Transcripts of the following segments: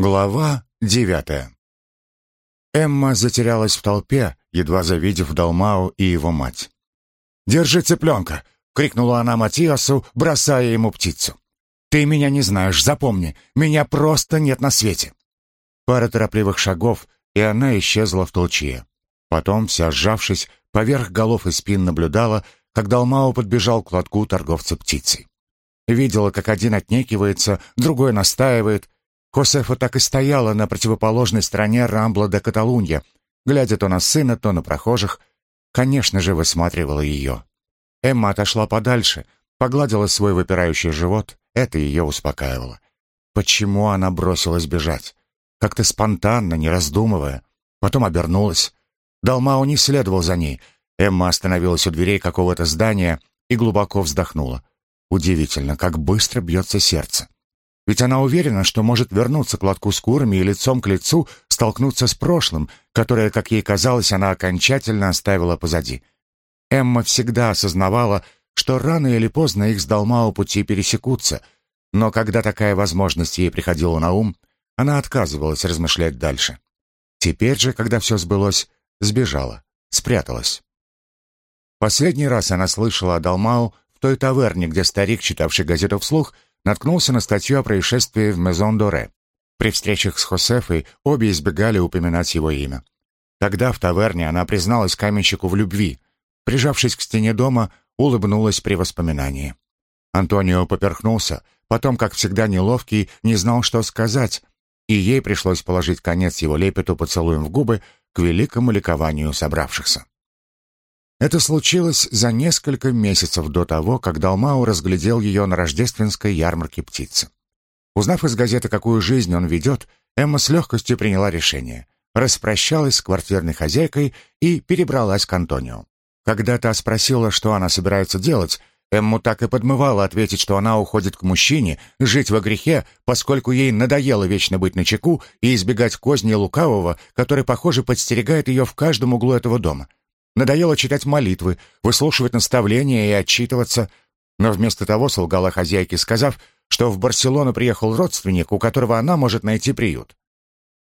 Глава девятая. Эмма затерялась в толпе, едва завидев Далмау и его мать. «Держи цыпленка!» — крикнула она Матиасу, бросая ему птицу. «Ты меня не знаешь, запомни, меня просто нет на свете!» Пара торопливых шагов, и она исчезла в толчье. Потом, вся сжавшись, поверх голов и спин наблюдала, как Далмау подбежал к лотку торговца птицей. Видела, как один отнекивается, другой настаивает, Хосефа так и стояла на противоположной стороне Рамбла де Каталунья, глядя то на сына, то на прохожих. Конечно же, высматривала ее. Эмма отошла подальше, погладила свой выпирающий живот. Это ее успокаивало. Почему она бросилась бежать? Как-то спонтанно, не раздумывая. Потом обернулась. Далмау не следовал за ней. Эмма остановилась у дверей какого-то здания и глубоко вздохнула. Удивительно, как быстро бьется сердце. Ведь она уверена, что может вернуться к лотку с курами и лицом к лицу столкнуться с прошлым, которое, как ей казалось, она окончательно оставила позади. Эмма всегда осознавала, что рано или поздно их с Далмау пути пересекутся, но когда такая возможность ей приходила на ум, она отказывалась размышлять дальше. Теперь же, когда все сбылось, сбежала, спряталась. Последний раз она слышала о Далмау в той таверне, где старик, читавший газету вслух, наткнулся на статью о происшествии в Мезон-Доре. При встречах с Хосефой обе избегали упоминать его имя. Тогда в таверне она призналась каменщику в любви. Прижавшись к стене дома, улыбнулась при воспоминании. Антонио поперхнулся, потом, как всегда неловкий, не знал, что сказать, и ей пришлось положить конец его лепету поцелуем в губы к великому ликованию собравшихся. Это случилось за несколько месяцев до того, как Далмау разглядел ее на рождественской ярмарке птицы. Узнав из газеты, какую жизнь он ведет, Эмма с легкостью приняла решение. Распрощалась с квартирной хозяйкой и перебралась к Антонио. Когда та спросила, что она собирается делать, Эмму так и подмывала ответить, что она уходит к мужчине, жить во грехе, поскольку ей надоело вечно быть начеку и избегать козни лукавого, который, похоже, подстерегает ее в каждом углу этого дома. Надоело читать молитвы, выслушивать наставления и отчитываться. Но вместо того солгала хозяйке, сказав, что в Барселону приехал родственник, у которого она может найти приют.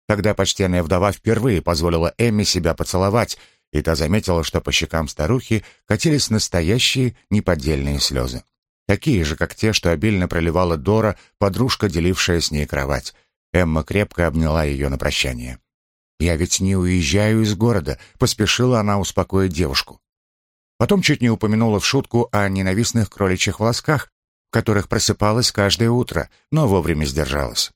Тогда почтенная вдова впервые позволила Эмме себя поцеловать, и та заметила, что по щекам старухи катились настоящие неподдельные слезы. Такие же, как те, что обильно проливала Дора, подружка, делившая с ней кровать. Эмма крепко обняла ее на прощание. «Я ведь не уезжаю из города», — поспешила она успокоить девушку. Потом чуть не упомянула в шутку о ненавистных кроличьих волосках, в которых просыпалась каждое утро, но вовремя сдержалась.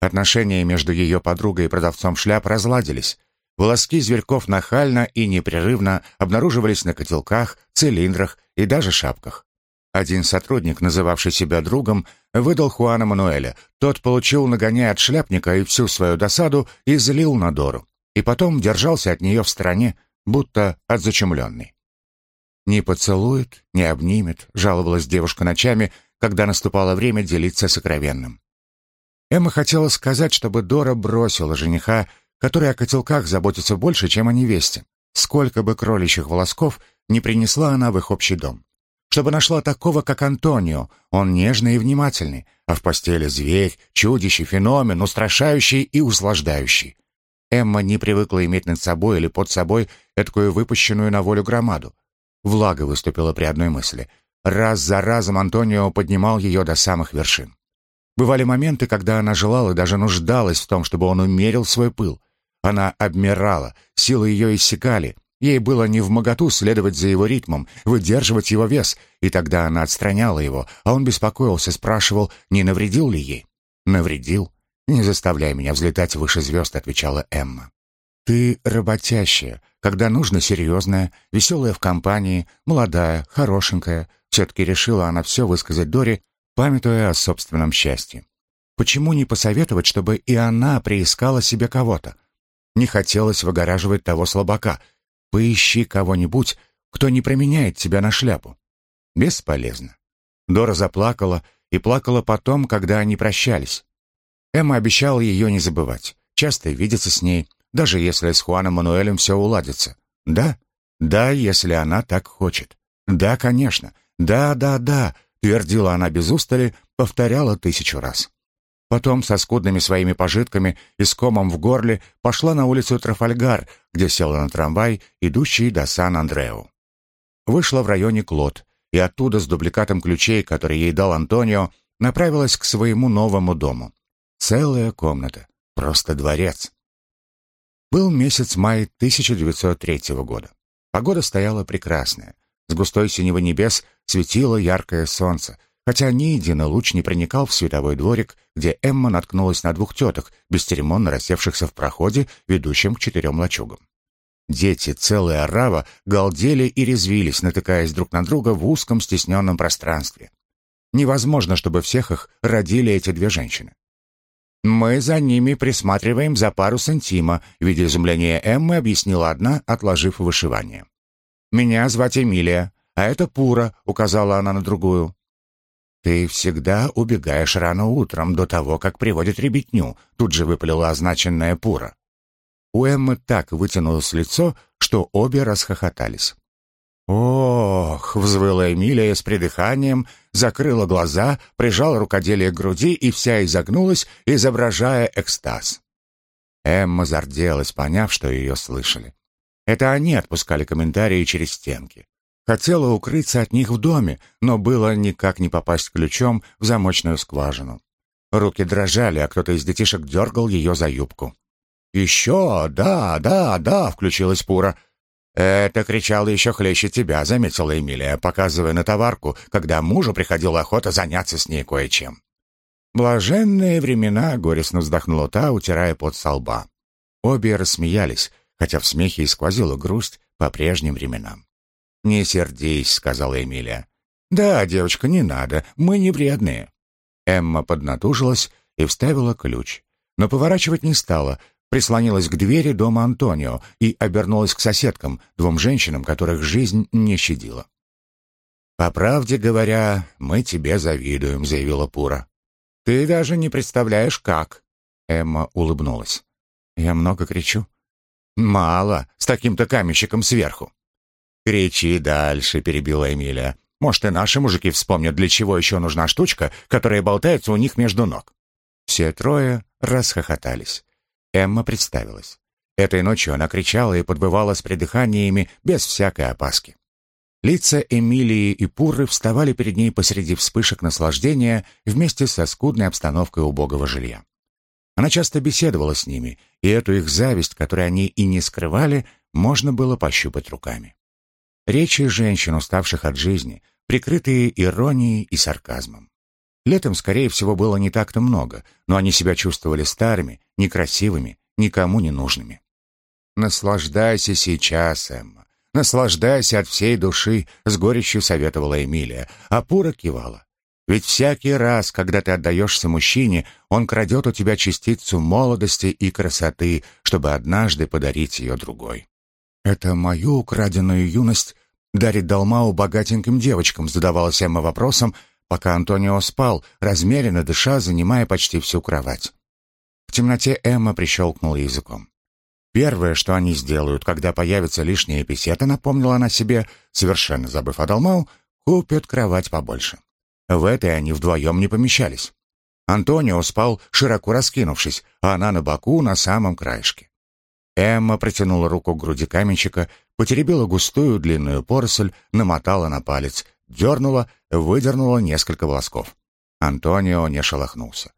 Отношения между ее подругой и продавцом шляп разладились. Волоски зверьков нахально и непрерывно обнаруживались на котелках, цилиндрах и даже шапках. Один сотрудник, называвший себя другом, выдал Хуана Мануэля. Тот получил нагоняй от шляпника и всю свою досаду излил на Дору. И потом держался от нее в стороне, будто от зачумленной. «Не поцелует, не обнимет», — жаловалась девушка ночами, когда наступало время делиться сокровенным. Эмма хотела сказать, чтобы Дора бросила жениха, который о котелках заботится больше, чем о невесте. Сколько бы кроличьих волосков не принесла она в их общий дом чтобы нашла такого, как Антонио. Он нежный и внимательный, а в постели зверь, чудище, феномен, устрашающий и услаждающий. Эмма не привыкла иметь над собой или под собой эткую выпущенную на волю громаду. Влага выступила при одной мысли. Раз за разом Антонио поднимал ее до самых вершин. Бывали моменты, когда она желала и даже нуждалась в том, чтобы он умерил свой пыл. Она обмирала, силы ее иссякали, Ей было не в моготу следовать за его ритмом, выдерживать его вес, и тогда она отстраняла его, а он беспокоился, спрашивал, не навредил ли ей. «Навредил? Не заставляй меня взлетать выше звезд», — отвечала Эмма. «Ты работящая, когда нужно серьезная, веселая в компании, молодая, хорошенькая». Все-таки решила она все высказать Доре, памятуя о собственном счастье. Почему не посоветовать, чтобы и она приискала себе кого-то? Не хотелось выгораживать того слабака — Поищи кого-нибудь, кто не променяет тебя на шляпу. Бесполезно. Дора заплакала и плакала потом, когда они прощались. Эмма обещала ее не забывать, часто видеться с ней, даже если с Хуаном Мануэлем все уладится. Да, да, если она так хочет. Да, конечно. Да, да, да, твердила она без устали, повторяла тысячу раз. Потом со скудными своими пожитками и с комом в горле пошла на улицу Трафальгар, где села на трамвай, идущий до Сан-Андреу. Вышла в районе Клод, и оттуда с дубликатом ключей, который ей дал Антонио, направилась к своему новому дому. Целая комната, просто дворец. Был месяц май 1903 года. Погода стояла прекрасная. С густой синего небес светило яркое солнце, хотя ни един луч не проникал в световой дворик, где Эмма наткнулась на двух теток, бесцеремонно рассевшихся в проходе, ведущем к четырем лачугам. Дети, целая орава, галдели и резвились, натыкаясь друг на друга в узком стесненном пространстве. Невозможно, чтобы всех их родили эти две женщины. «Мы за ними присматриваем за пару сантима», — видя изумление Эммы, объяснила одна, отложив вышивание. «Меня звать Эмилия, а это Пура», — указала она на другую. «Ты всегда убегаешь рано утром, до того, как приводят ребятню», — тут же выпалила означенная Пура. У Эммы так вытянулось лицо, что обе расхохотались. «Ох!» — взвыла Эмилия с придыханием, закрыла глаза, прижала рукоделие к груди и вся изогнулась, изображая экстаз. Эмма зарделась, поняв, что ее слышали. Это они отпускали комментарии через стенки. Хотела укрыться от них в доме, но было никак не попасть ключом в замочную скважину. Руки дрожали, а кто-то из детишек дергал ее за юбку. «Еще, да, да, да!» — включилась Пура. «Это кричала еще хлеще тебя», — заметила Эмилия, показывая на товарку, когда мужу приходила охота заняться с ней кое-чем. «Блаженные времена», — горестно вздохнула та, утирая пот со лба. Обе рассмеялись, хотя в смехе и сквозила грусть по прежним временам. «Не сердись», — сказала Эмилия. «Да, девочка, не надо, мы не вредные». Эмма поднатужилась и вставила ключ, но поворачивать не стала, прислонилась к двери дома Антонио и обернулась к соседкам, двум женщинам, которых жизнь не щадила. «По правде говоря, мы тебе завидуем», — заявила Пура. «Ты даже не представляешь, как». Эмма улыбнулась. «Я много кричу?» «Мало, с таким-то каменщиком сверху». «Кричи дальше», — перебила Эмилия. «Может, и наши мужики вспомнят, для чего еще нужна штучка, которая болтается у них между ног». Все трое расхохотались. Эмма представилась. Этой ночью она кричала и подбывала с придыханиями без всякой опаски. Лица Эмилии и Пурры вставали перед ней посреди вспышек наслаждения вместе со скудной обстановкой убогого жилья. Она часто беседовала с ними, и эту их зависть, которую они и не скрывали, можно было пощупать руками. Речи женщин, уставших от жизни, прикрытые иронией и сарказмом. Летом, скорее всего, было не так-то много, но они себя чувствовали старыми, некрасивыми, никому не нужными. «Наслаждайся сейчас, Эмма, наслаждайся от всей души», — с горечью советовала Эмилия, а Пура кивала. «Ведь всякий раз, когда ты отдаешься мужчине, он крадет у тебя частицу молодости и красоты, чтобы однажды подарить ее другой». «Это мою украденную юность дарит Далмау богатеньким девочкам», задавалась Эмма вопросом, пока Антонио спал, размеренно дыша, занимая почти всю кровать. В темноте Эмма прищелкнула языком. Первое, что они сделают, когда появится лишняя эписета, напомнила она себе, совершенно забыв о Далмау, купят кровать побольше. В этой они вдвоем не помещались. Антонио спал, широко раскинувшись, а она на боку, на самом краешке. Эмма протянула руку к груди каменщика, потеребила густую длинную поросль, намотала на палец, дернула, выдернула несколько волосков. Антонио не шелохнулся.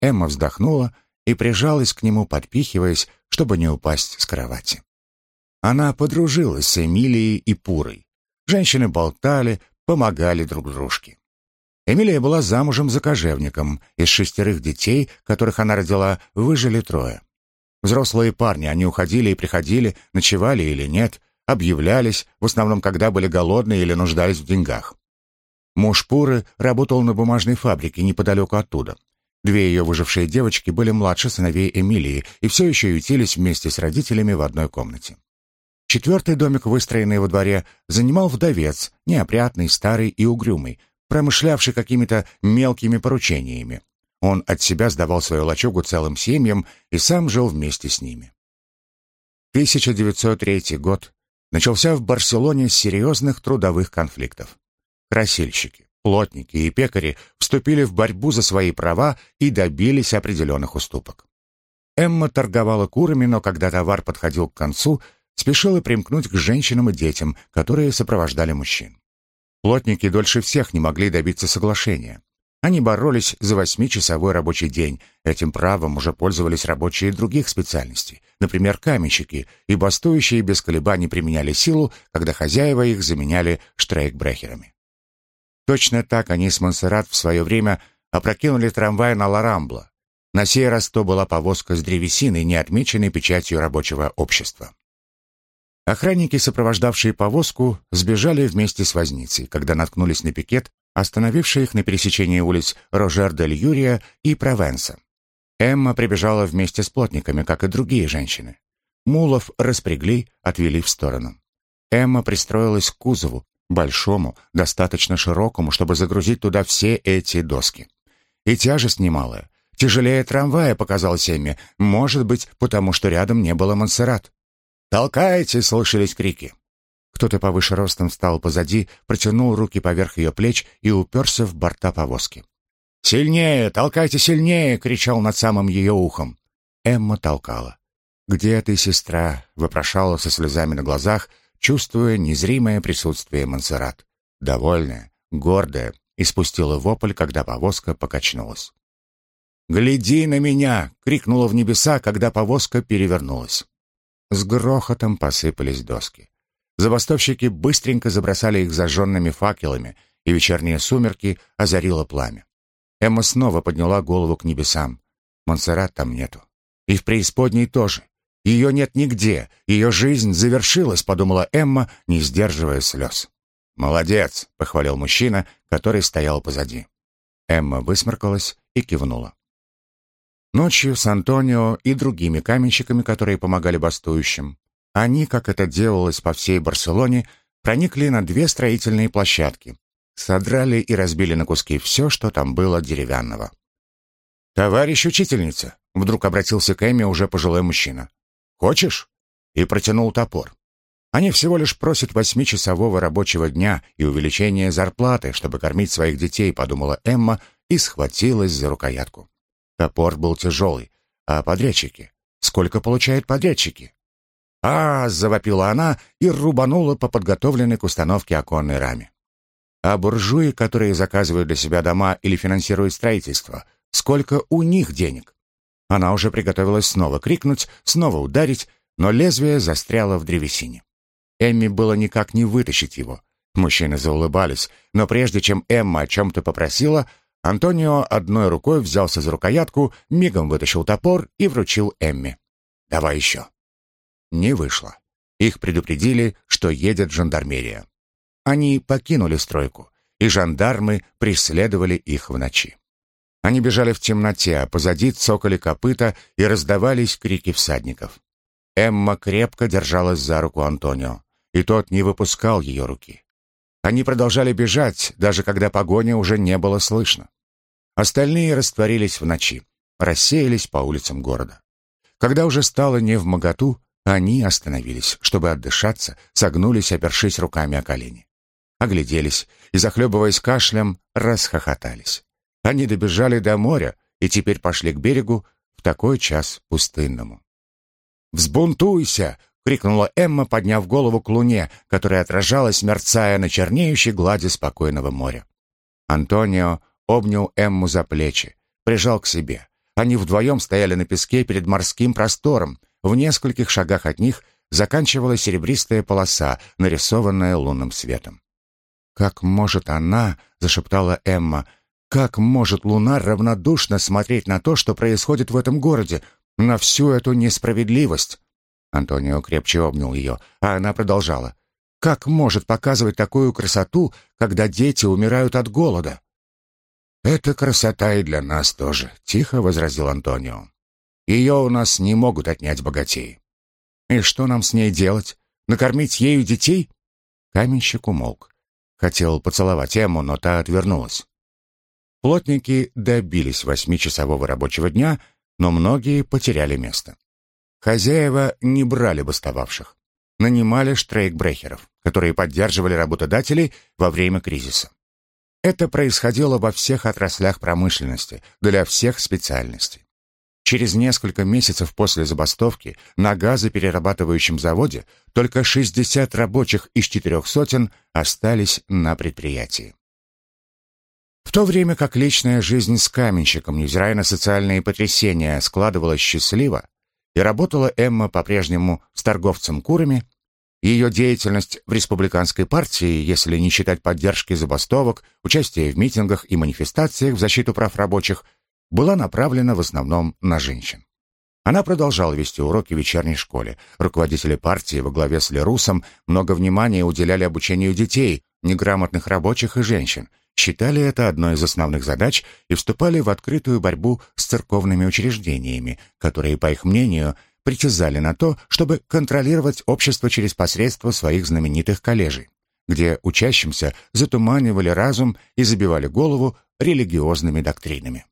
Эмма вздохнула и прижалась к нему, подпихиваясь, чтобы не упасть с кровати. Она подружилась с Эмилией и Пурой. Женщины болтали, помогали друг дружке. Эмилия была замужем за кожевником. Из шестерых детей, которых она родила, выжили трое. Взрослые парни, они уходили и приходили, ночевали или нет, объявлялись, в основном, когда были голодные или нуждались в деньгах. Муж Пуры работал на бумажной фабрике неподалеку оттуда. Две ее выжившие девочки были младше сыновей Эмилии и все еще ютились вместе с родителями в одной комнате. Четвертый домик, выстроенный во дворе, занимал вдовец, неопрятный, старый и угрюмый, промышлявший какими-то мелкими поручениями. Он от себя сдавал свою лачугу целым семьям и сам жил вместе с ними. 1903 год начался в Барселоне с серьезных трудовых конфликтов. Красильщики, плотники и пекари вступили в борьбу за свои права и добились определенных уступок. Эмма торговала курами, но когда товар подходил к концу, спешила примкнуть к женщинам и детям, которые сопровождали мужчин. Плотники дольше всех не могли добиться соглашения. Они боролись за восьмичасовой рабочий день. Этим правом уже пользовались рабочие других специальностей, например, каменщики, и бастующие без колебаний применяли силу, когда хозяева их заменяли штрейкбрехерами. Точно так они с Монсеррат в свое время опрокинули трамвай на Ларамбло. На сей раз то была повозка с древесиной, не отмеченной печатью рабочего общества. Охранники, сопровождавшие повозку, сбежали вместе с возницей, когда наткнулись на пикет, остановивший их на пересечении улиц Рожер-дель-Юрия и Провенса. Эмма прибежала вместе с плотниками, как и другие женщины. Мулов распрягли, отвели в сторону. Эмма пристроилась к кузову, большому, достаточно широкому, чтобы загрузить туда все эти доски. И тяжесть немалая. Тяжелее трамвая, показалось Эмме, может быть, потому что рядом не было Монсеррат. «Толкайте!» — слышались крики. Кто-то повыше ростом встал позади, протянул руки поверх ее плеч и уперся в борта повозки. «Сильнее! Толкайте сильнее!» — кричал над самым ее ухом. Эмма толкала. «Где ты, сестра?» — вопрошала со слезами на глазах, чувствуя незримое присутствие Монсеррат. Довольная, гордая, и спустила вопль, когда повозка покачнулась. «Гляди на меня!» — крикнула в небеса, когда повозка перевернулась. С грохотом посыпались доски. Забастовщики быстренько забросали их зажженными факелами, и вечерние сумерки озарило пламя. Эмма снова подняла голову к небесам. Монсеррат там нету. И в преисподней тоже. Ее нет нигде. Ее жизнь завершилась, подумала Эмма, не сдерживая слез. «Молодец!» — похвалил мужчина, который стоял позади. Эмма высморкалась и кивнула. Ночью с Антонио и другими каменщиками, которые помогали бастующим, они, как это делалось по всей Барселоне, проникли на две строительные площадки, содрали и разбили на куски все, что там было деревянного. «Товарищ учительница!» — вдруг обратился к Эмме уже пожилой мужчина. «Хочешь?» — и протянул топор. Они всего лишь просят восьмичасового рабочего дня и увеличения зарплаты, чтобы кормить своих детей, подумала Эмма и схватилась за рукоятку. Топор был тяжелый. А подрядчики? Сколько получают подрядчики? «А!» — завопила она и рубанула по подготовленной к установке оконной раме. А буржуи, которые заказывают для себя дома или финансируют строительство, сколько у них денег? Она уже приготовилась снова крикнуть, снова ударить, но лезвие застряло в древесине. Эмми было никак не вытащить его. Мужчины заулыбались, но прежде чем Эмма о чем-то попросила, Антонио одной рукой взялся за рукоятку, мигом вытащил топор и вручил Эмме. «Давай еще». Не вышло. Их предупредили, что едет жандармерия. Они покинули стройку, и жандармы преследовали их в ночи. Они бежали в темноте, а позади цокали копыта и раздавались крики всадников. Эмма крепко держалась за руку Антонио, и тот не выпускал ее руки. Они продолжали бежать, даже когда погони уже не было слышно. Остальные растворились в ночи, рассеялись по улицам города. Когда уже стало не в моготу, они остановились, чтобы отдышаться, согнулись, опершись руками о колени. Огляделись и, захлебываясь кашлем, расхохотались. Они добежали до моря и теперь пошли к берегу в такой час пустынному. «Взбунтуйся!» — крикнула Эмма, подняв голову к луне, которая отражалась, мерцая на чернеющей глади спокойного моря. Антонио обнял Эмму за плечи, прижал к себе. Они вдвоем стояли на песке перед морским простором. В нескольких шагах от них заканчивалась серебристая полоса, нарисованная лунным светом. «Как может она, — зашептала Эмма, — как может луна равнодушно смотреть на то, что происходит в этом городе, на всю эту несправедливость?» Антонио крепче обнял ее, а она продолжала. «Как может показывать такую красоту, когда дети умирают от голода?» «Это красота и для нас тоже», — тихо возразил Антонио. «Ее у нас не могут отнять богатеи». «И что нам с ней делать? Накормить ею детей?» Каменщик умолк. Хотел поцеловать Эмму, но та отвернулась. Плотники добились восьмичасового рабочего дня, но многие потеряли место. Хозяева не брали бастовавших. Нанимали штрейкбрехеров, которые поддерживали работодателей во время кризиса. Это происходило во всех отраслях промышленности, для всех специальностей. Через несколько месяцев после забастовки на газоперерабатывающем заводе только 60 рабочих из четырех сотен остались на предприятии. В то время как личная жизнь с каменщиком, невзирая на социальные потрясения, складывалась счастливо, и работала Эмма по-прежнему с торговцем курами, ее деятельность в республиканской партии, если не считать поддержки забастовок, участия в митингах и манифестациях в защиту прав рабочих, была направлена в основном на женщин. Она продолжала вести уроки в вечерней школе. Руководители партии во главе с Лерусом много внимания уделяли обучению детей, неграмотных рабочих и женщин, считали это одной из основных задач и вступали в открытую борьбу с церковными учреждениями, которые, по их мнению, притязали на то, чтобы контролировать общество через посредство своих знаменитых коллежей, где учащимся затуманивали разум и забивали голову религиозными доктринами.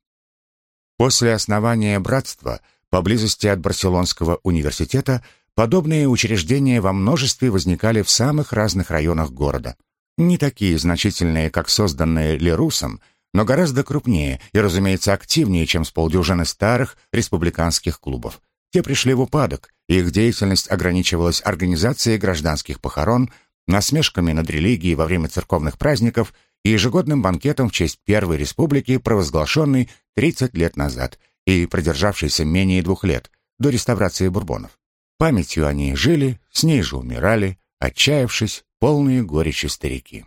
После основания братства поблизости от Барселонского университета подобные учреждения во множестве возникали в самых разных районах города, не такие значительные, как созданные Лерусом, но гораздо крупнее и, разумеется, активнее, чем с полдюжины старых республиканских клубов. Те пришли в упадок, и их деятельность ограничивалась организацией гражданских похорон, насмешками над религией во время церковных праздников и ежегодным банкетом в честь Первой Республики, провозглашенной 30 лет назад и продержавшейся менее двух лет, до реставрации бурбонов. Памятью они жили, с ней же умирали, отчаявшись, полные горечи старики.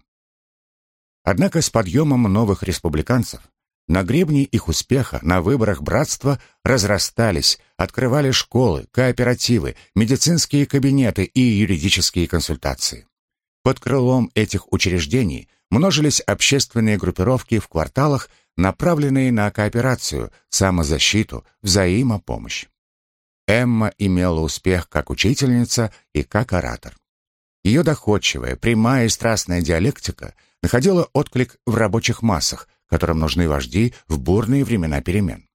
Однако с подъемом новых республиканцев на гребне их успеха на выборах братства разрастались, открывали школы, кооперативы, медицинские кабинеты и юридические консультации. Под крылом этих учреждений множились общественные группировки в кварталах, направленные на кооперацию, самозащиту, взаимопомощь. Эмма имела успех как учительница и как оратор. Ее доходчивая, прямая и страстная диалектика находила отклик в рабочих массах, которым нужны вожди в бурные времена перемен.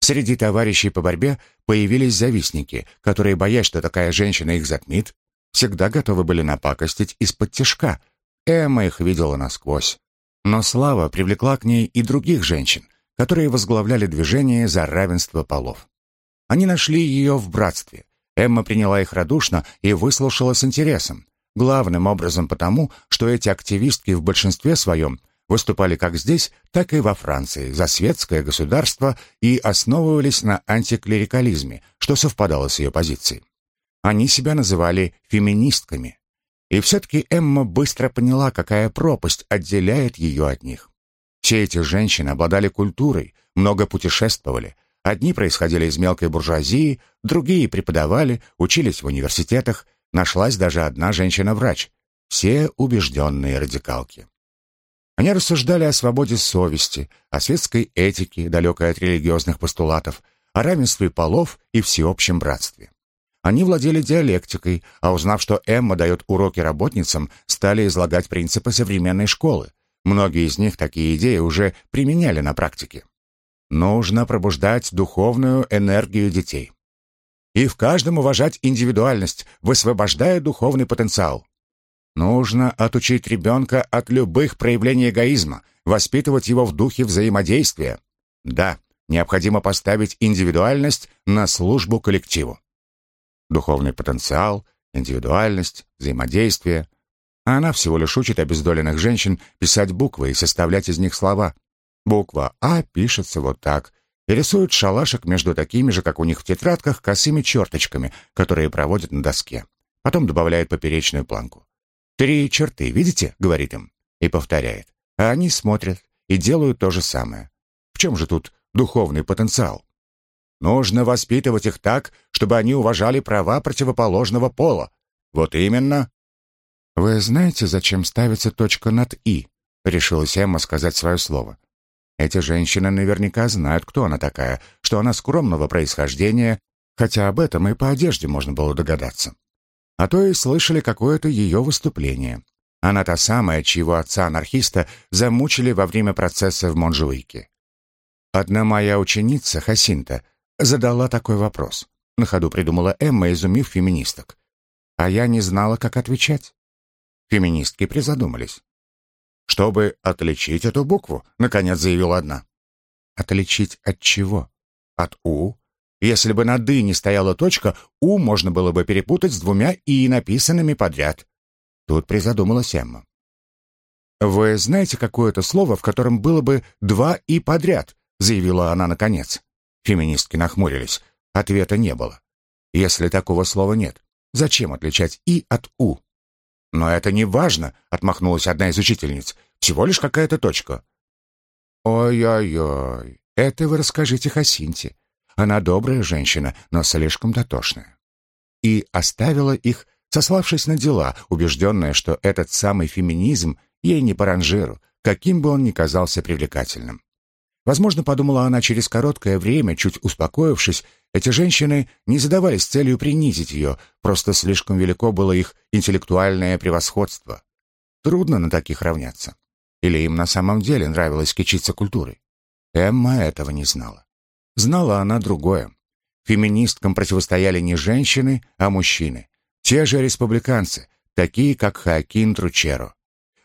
Среди товарищей по борьбе появились завистники, которые, боясь, что такая женщина их затмит, всегда готовы были напакостить из-под тяжка. Эмма их видела насквозь. Но слава привлекла к ней и других женщин, которые возглавляли движение за равенство полов. Они нашли ее в братстве. Эмма приняла их радушно и выслушала с интересом. Главным образом потому, что эти активистки в большинстве своем выступали как здесь, так и во Франции за светское государство и основывались на антиклерикализме, что совпадало с ее позицией. Они себя называли феминистками. И все-таки Эмма быстро поняла, какая пропасть отделяет ее от них. Все эти женщины обладали культурой, много путешествовали. Одни происходили из мелкой буржуазии, другие преподавали, учились в университетах, Нашлась даже одна женщина-врач. Все убежденные радикалки. Они рассуждали о свободе совести, о светской этике, далекой от религиозных постулатов, о равенстве полов и всеобщем братстве. Они владели диалектикой, а узнав, что Эмма дает уроки работницам, стали излагать принципы современной школы. Многие из них такие идеи уже применяли на практике. Нужно пробуждать духовную энергию детей и в каждом уважать индивидуальность, высвобождая духовный потенциал. Нужно отучить ребенка от любых проявлений эгоизма, воспитывать его в духе взаимодействия. Да, необходимо поставить индивидуальность на службу коллективу. Духовный потенциал, индивидуальность, взаимодействие. А она всего лишь учит обездоленных женщин писать буквы и составлять из них слова. Буква «А» пишется вот так – и рисуют шалашик между такими же, как у них в тетрадках, косыми черточками, которые проводят на доске. Потом добавляют поперечную планку. «Три черты, видите?» — говорит им. И повторяет. А они смотрят и делают то же самое. В чем же тут духовный потенциал? Нужно воспитывать их так, чтобы они уважали права противоположного пола. Вот именно. «Вы знаете, зачем ставится точка над «и»?» — решилась Эмма сказать свое слово. Эти женщины наверняка знают, кто она такая, что она скромного происхождения, хотя об этом и по одежде можно было догадаться. А то и слышали какое-то ее выступление. Она та самая, чьего отца-анархиста замучили во время процесса в Монжуике. Одна моя ученица, Хасинта, задала такой вопрос. На ходу придумала Эмма, изумив феминисток. А я не знала, как отвечать. Феминистки призадумались. чтобы отличить эту букву, наконец заявила одна. Отличить от чего? От «у»? Если бы на «ды» не стояла точка, «у» можно было бы перепутать с двумя «и» написанными подряд. Тут призадумалась Эмма. «Вы знаете какое-то слово, в котором было бы два «и» подряд?» заявила она наконец. Феминистки нахмурились. Ответа не было. Если такого слова нет, зачем отличать «и» от «у»? «Но это не важно», — отмахнулась одна из учительниц. «Всего лишь какая-то точка». «Ой-ой-ой, это вы расскажите Хасинте. Она добрая женщина, но слишком дотошная». И оставила их, сославшись на дела, убежденная, что этот самый феминизм ей не по ранжиру, каким бы он ни казался привлекательным. Возможно, подумала она через короткое время, чуть успокоившись, эти женщины не задавались целью принизить ее, просто слишком велико было их интеллектуальное превосходство. Трудно на таких равняться. Или им на самом деле нравилось кичиться культурой? Эмма этого не знала. Знала она другое. Феминисткам противостояли не женщины, а мужчины. Те же республиканцы, такие как Хоакин Тручеро.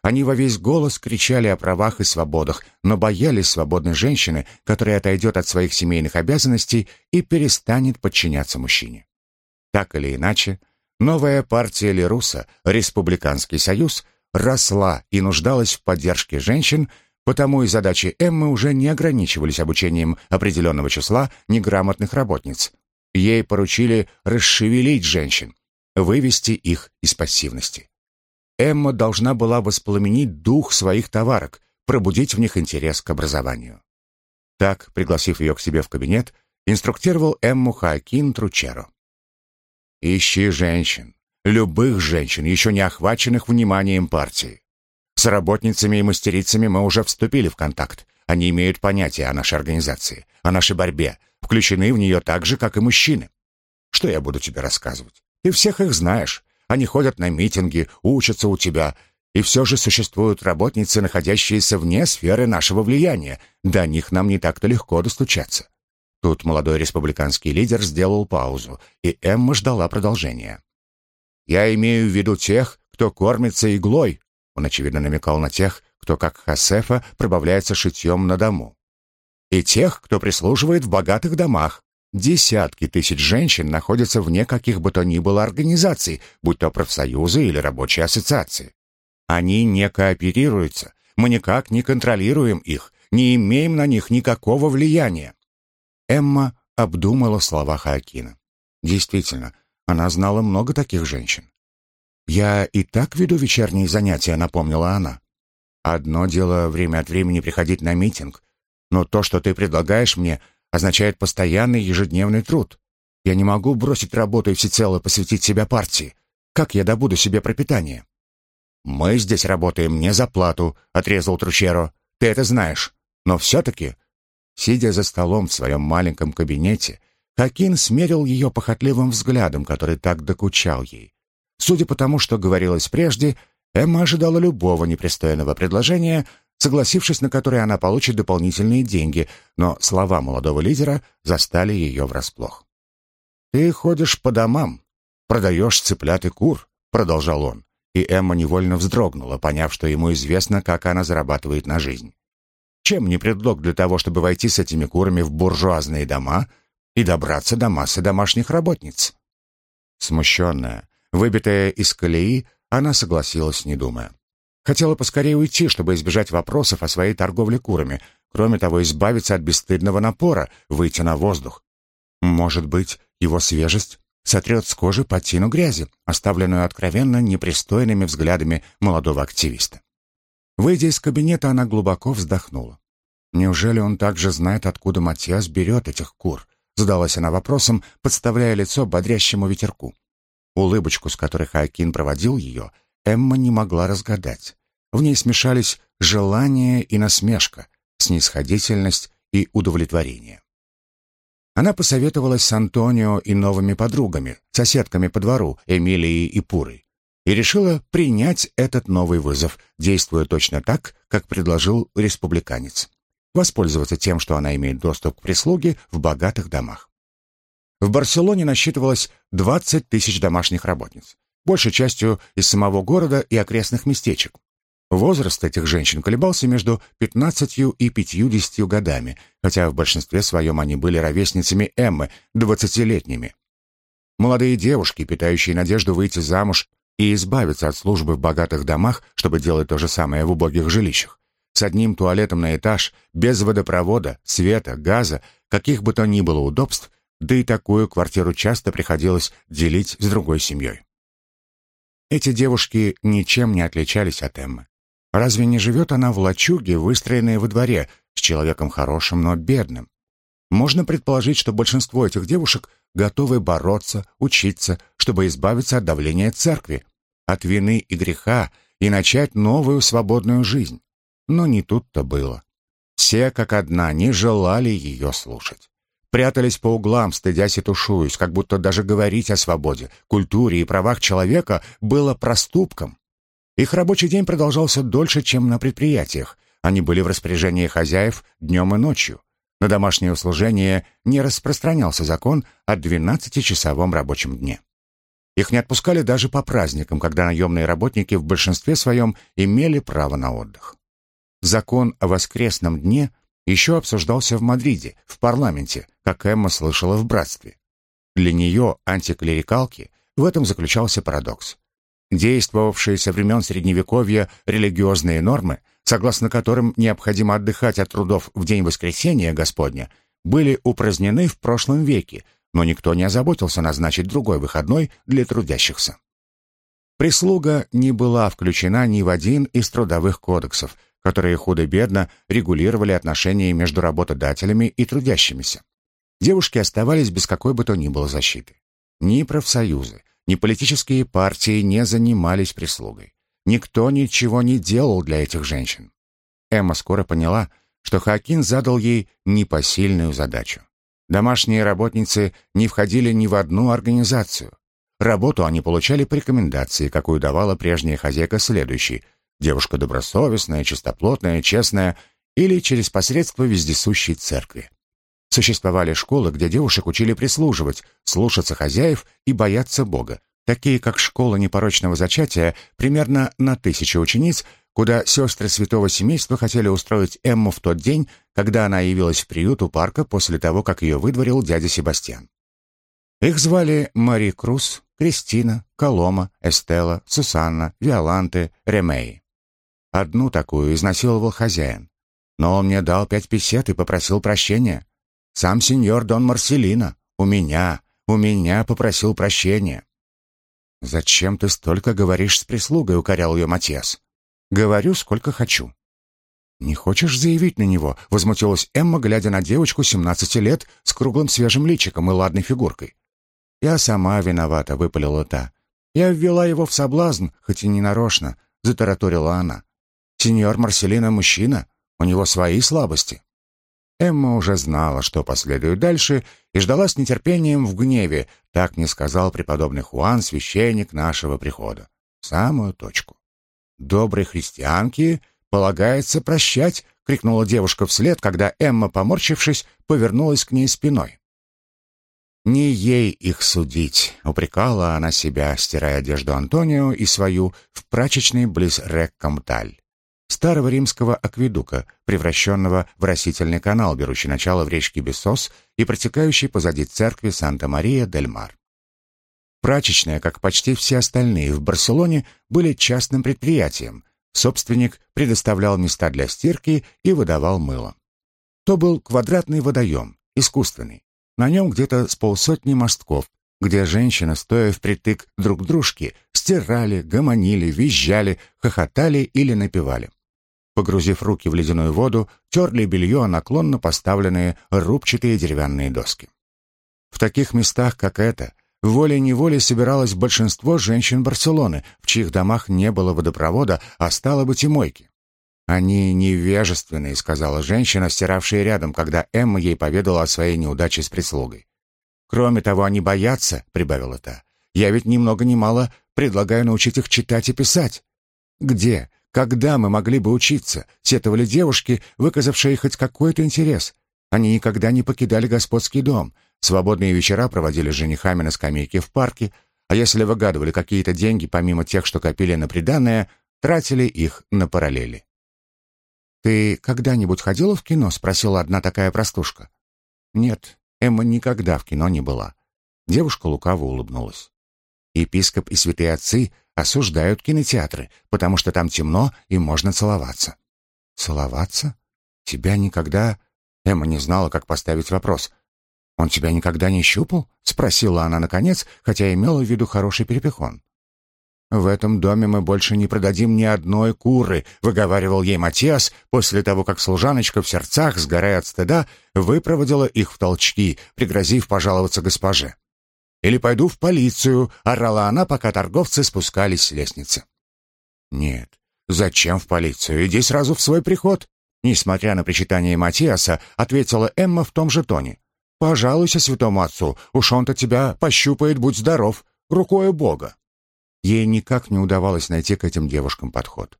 Они во весь голос кричали о правах и свободах, но боялись свободной женщины, которая отойдет от своих семейных обязанностей и перестанет подчиняться мужчине. Так или иначе, новая партия Леруса, Республиканский союз, росла и нуждалась в поддержке женщин, потому и задачи Эммы уже не ограничивались обучением определенного числа неграмотных работниц. Ей поручили расшевелить женщин, вывести их из пассивности. Эмма должна была воспламенить дух своих товарок, пробудить в них интерес к образованию. Так, пригласив ее к себе в кабинет, инструктировал Эмму Хаакин Тручеро. «Ищи женщин, любых женщин, еще не охваченных вниманием партии. С работницами и мастерицами мы уже вступили в контакт. Они имеют понятие о нашей организации, о нашей борьбе, включены в нее так же, как и мужчины. Что я буду тебе рассказывать? Ты всех их знаешь. Они ходят на митинги, учатся у тебя. И все же существуют работницы, находящиеся вне сферы нашего влияния. До них нам не так-то легко достучаться». Тут молодой республиканский лидер сделал паузу, и Эмма ждала продолжения. «Я имею в виду тех, кто кормится иглой», он, очевидно, намекал на тех, кто, как Хасефа, пробавляется шитьем на дому. «И тех, кто прислуживает в богатых домах. Десятки тысяч женщин находятся вне каких бы то ни было организаций, будь то профсоюзы или рабочие ассоциации. Они не кооперируются, мы никак не контролируем их, не имеем на них никакого влияния. Эмма обдумала слова Хаакина. Действительно, она знала много таких женщин. «Я и так веду вечерние занятия», — напомнила она. «Одно дело время от времени приходить на митинг, но то, что ты предлагаешь мне, означает постоянный ежедневный труд. Я не могу бросить работу и всецело посвятить себя партии. Как я добуду себе пропитание? Мы здесь работаем не за плату, отрезал Тручеро. Ты это знаешь. Но все-таки, сидя за столом в своем маленьком кабинете, Хакин смерил ее похотливым взглядом, который так докучал ей. Судя по тому, что говорилось прежде, Эмма ожидала любого непристойного предложения, согласившись на который она получит дополнительные деньги, но слова молодого лидера застали ее врасплох. «Ты ходишь по домам, продаешь цыплят и кур», — продолжал он, и Эмма невольно вздрогнула, поняв, что ему известно, как она зарабатывает на жизнь. Чем не предлог для того, чтобы войти с этими курами в буржуазные дома и добраться до массы домашних работниц? Смущенная, выбитая из колеи, она согласилась, не думая. Хотела поскорее уйти, чтобы избежать вопросов о своей торговле курами. Кроме того, избавиться от бесстыдного напора, выйти на воздух. Может быть, его свежесть сотрет с кожи патину грязи, оставленную откровенно непристойными взглядами молодого активиста. Выйдя из кабинета, она глубоко вздохнула. Неужели он также знает, откуда Матиас берет этих кур? Задалась она вопросом, подставляя лицо бодрящему ветерку. Улыбочку, с которой Хакин проводил ее, Эмма не могла разгадать. В ней смешались желание и насмешка, снисходительность и удовлетворение. Она посоветовалась с Антонио и новыми подругами, соседками по двору, Эмилией и Пурой, и решила принять этот новый вызов, действуя точно так, как предложил республиканец. Воспользоваться тем, что она имеет доступ к прислуге в богатых домах. В Барселоне насчитывалось 20 тысяч домашних работниц, большей частью из самого города и окрестных местечек. Возраст этих женщин колебался между 15 и 50 годами, хотя в большинстве своем они были ровесницами Эммы, 20-летними. Молодые девушки, питающие надежду выйти замуж и избавиться от службы в богатых домах, чтобы делать то же самое в убогих жилищах. С одним туалетом на этаж, без водопровода, света, газа, каких бы то ни было удобств, да и такую квартиру часто приходилось делить с другой семьей. Эти девушки ничем не отличались от Эммы. Разве не живет она в лачуге, выстроенной во дворе, с человеком хорошим, но бедным? Можно предположить, что большинство этих девушек готовы бороться, учиться, чтобы избавиться от давления церкви, от вины и греха и начать новую свободную жизнь. Но не тут-то было. Все, как одна, не желали ее слушать. Прятались по углам, стыдясь и тушуясь, как будто даже говорить о свободе, культуре и правах человека было проступком. Их рабочий день продолжался дольше, чем на предприятиях. Они были в распоряжении хозяев днем и ночью. На домашнее услужение не распространялся закон о 12-часовом рабочем дне. Их не отпускали даже по праздникам, когда наемные работники в большинстве своем имели право на отдых. Закон о воскресном дне еще обсуждался в Мадриде, в парламенте, как Эмма слышала в братстве. Для нее, антиклерикалки, в этом заключался парадокс. Действовавшие со времен Средневековья религиозные нормы, согласно которым необходимо отдыхать от трудов в день воскресения Господня, были упразднены в прошлом веке, но никто не озаботился назначить другой выходной для трудящихся. Прислуга не была включена ни в один из трудовых кодексов, которые худо-бедно регулировали отношения между работодателями и трудящимися. Девушки оставались без какой бы то ни было защиты. Ни профсоюзы, ни политические партии не занимались прислугой. Никто ничего не делал для этих женщин. Эмма скоро поняла, что Хакин задал ей непосильную задачу. Домашние работницы не входили ни в одну организацию. Работу они получали по рекомендации, какую давала прежняя хозяйка следующей. Девушка добросовестная, чистоплотная, честная или через посредство вездесущей церкви. Существовали школы, где девушек учили прислуживать, слушаться хозяев и бояться Бога, такие как школа непорочного зачатия, примерно на тысячу учениц, куда сестры святого семейства хотели устроить Эмму в тот день, когда она явилась в приют у парка после того, как ее выдворил дядя Себастьян. Их звали Мари Круз, Кристина, Колома, Эстела, Сусанна, Виоланте, Ремей. Одну такую изнасиловал хозяин. Но он мне дал пять песет и попросил прощения. Сам сеньор Дон Марселино у меня, у меня попросил прощения. «Зачем ты столько говоришь с прислугой?» — укорял ее Матиас. «Говорю, сколько хочу». «Не хочешь заявить на него?» — возмутилась Эмма, глядя на девочку 17 лет с круглым свежим личиком и ладной фигуркой. «Я сама виновата», — выпалила та. «Я ввела его в соблазн, хоть и не нарочно», — затараторила она. «Сеньор Марселино мужчина, у него свои слабости». Эмма уже знала, что последует дальше, и ждала с нетерпением в гневе. Так не сказал преподобный Хуан, священник нашего прихода. Самую точку. «Доброй христианке полагается прощать!» — крикнула девушка вслед, когда Эмма, поморщившись, повернулась к ней спиной. «Не ей их судить», — упрекала она себя, стирая одежду Антонио и свою в прачечной близ Рек-Камталь старого римского акведука, превращенного в растительный канал, берущий начало в речке Бесос и протекающий позади церкви Санта-Мария-дель-Мар. Прачечная, как почти все остальные в Барселоне, были частным предприятием. Собственник предоставлял места для стирки и выдавал мыло. То был квадратный водоем, искусственный. На нем где-то с полсотни мостков, где женщины, стоя впритык друг к дружке, стирали, гомонили, визжали, хохотали или напевали погрузив руки в ледяную воду, терли белье наклонно поставленные рубчатые деревянные доски. В таких местах, как это, волей-неволей собиралось большинство женщин Барселоны, в чьих домах не было водопровода, а стало быть и мойки. «Они невежественные», — сказала женщина, стиравшая рядом, когда Эмма ей поведала о своей неудаче с прислугой. «Кроме того, они боятся», — прибавила та. «Я ведь ни много ни мало предлагаю научить их читать и писать». «Где? Когда мы могли бы учиться? Сетовали девушки, выказавшие хоть какой-то интерес. Они никогда не покидали господский дом. Свободные вечера проводили с женихами на скамейке в парке, а если выгадывали какие-то деньги, помимо тех, что копили на приданное, тратили их на параллели. «Ты когда-нибудь ходила в кино?» — спросила одна такая простушка. «Нет, Эмма никогда в кино не была». Девушка лукаво улыбнулась. Епископ и святые отцы осуждают кинотеатры, потому что там темно и можно целоваться. Целоваться? Тебя никогда... Эмма не знала, как поставить вопрос. «Он тебя никогда не щупал?» — спросила она наконец, хотя имела в виду хороший перепихон. «В этом доме мы больше не продадим ни одной куры», — выговаривал ей Матиас после того, как служаночка в сердцах, сгорая от стыда, выпроводила их в толчки, пригрозив пожаловаться госпоже. «Или пойду в полицию», — орала она, пока торговцы спускались с лестницы. «Нет, зачем в полицию? Иди сразу в свой приход», — несмотря на причитание Матиаса, ответила Эмма в том же тоне. «Пожалуйся святому отцу, уж он-то тебя пощупает, будь здоров, рукою Бога». Ей никак не удавалось найти к этим девушкам подход.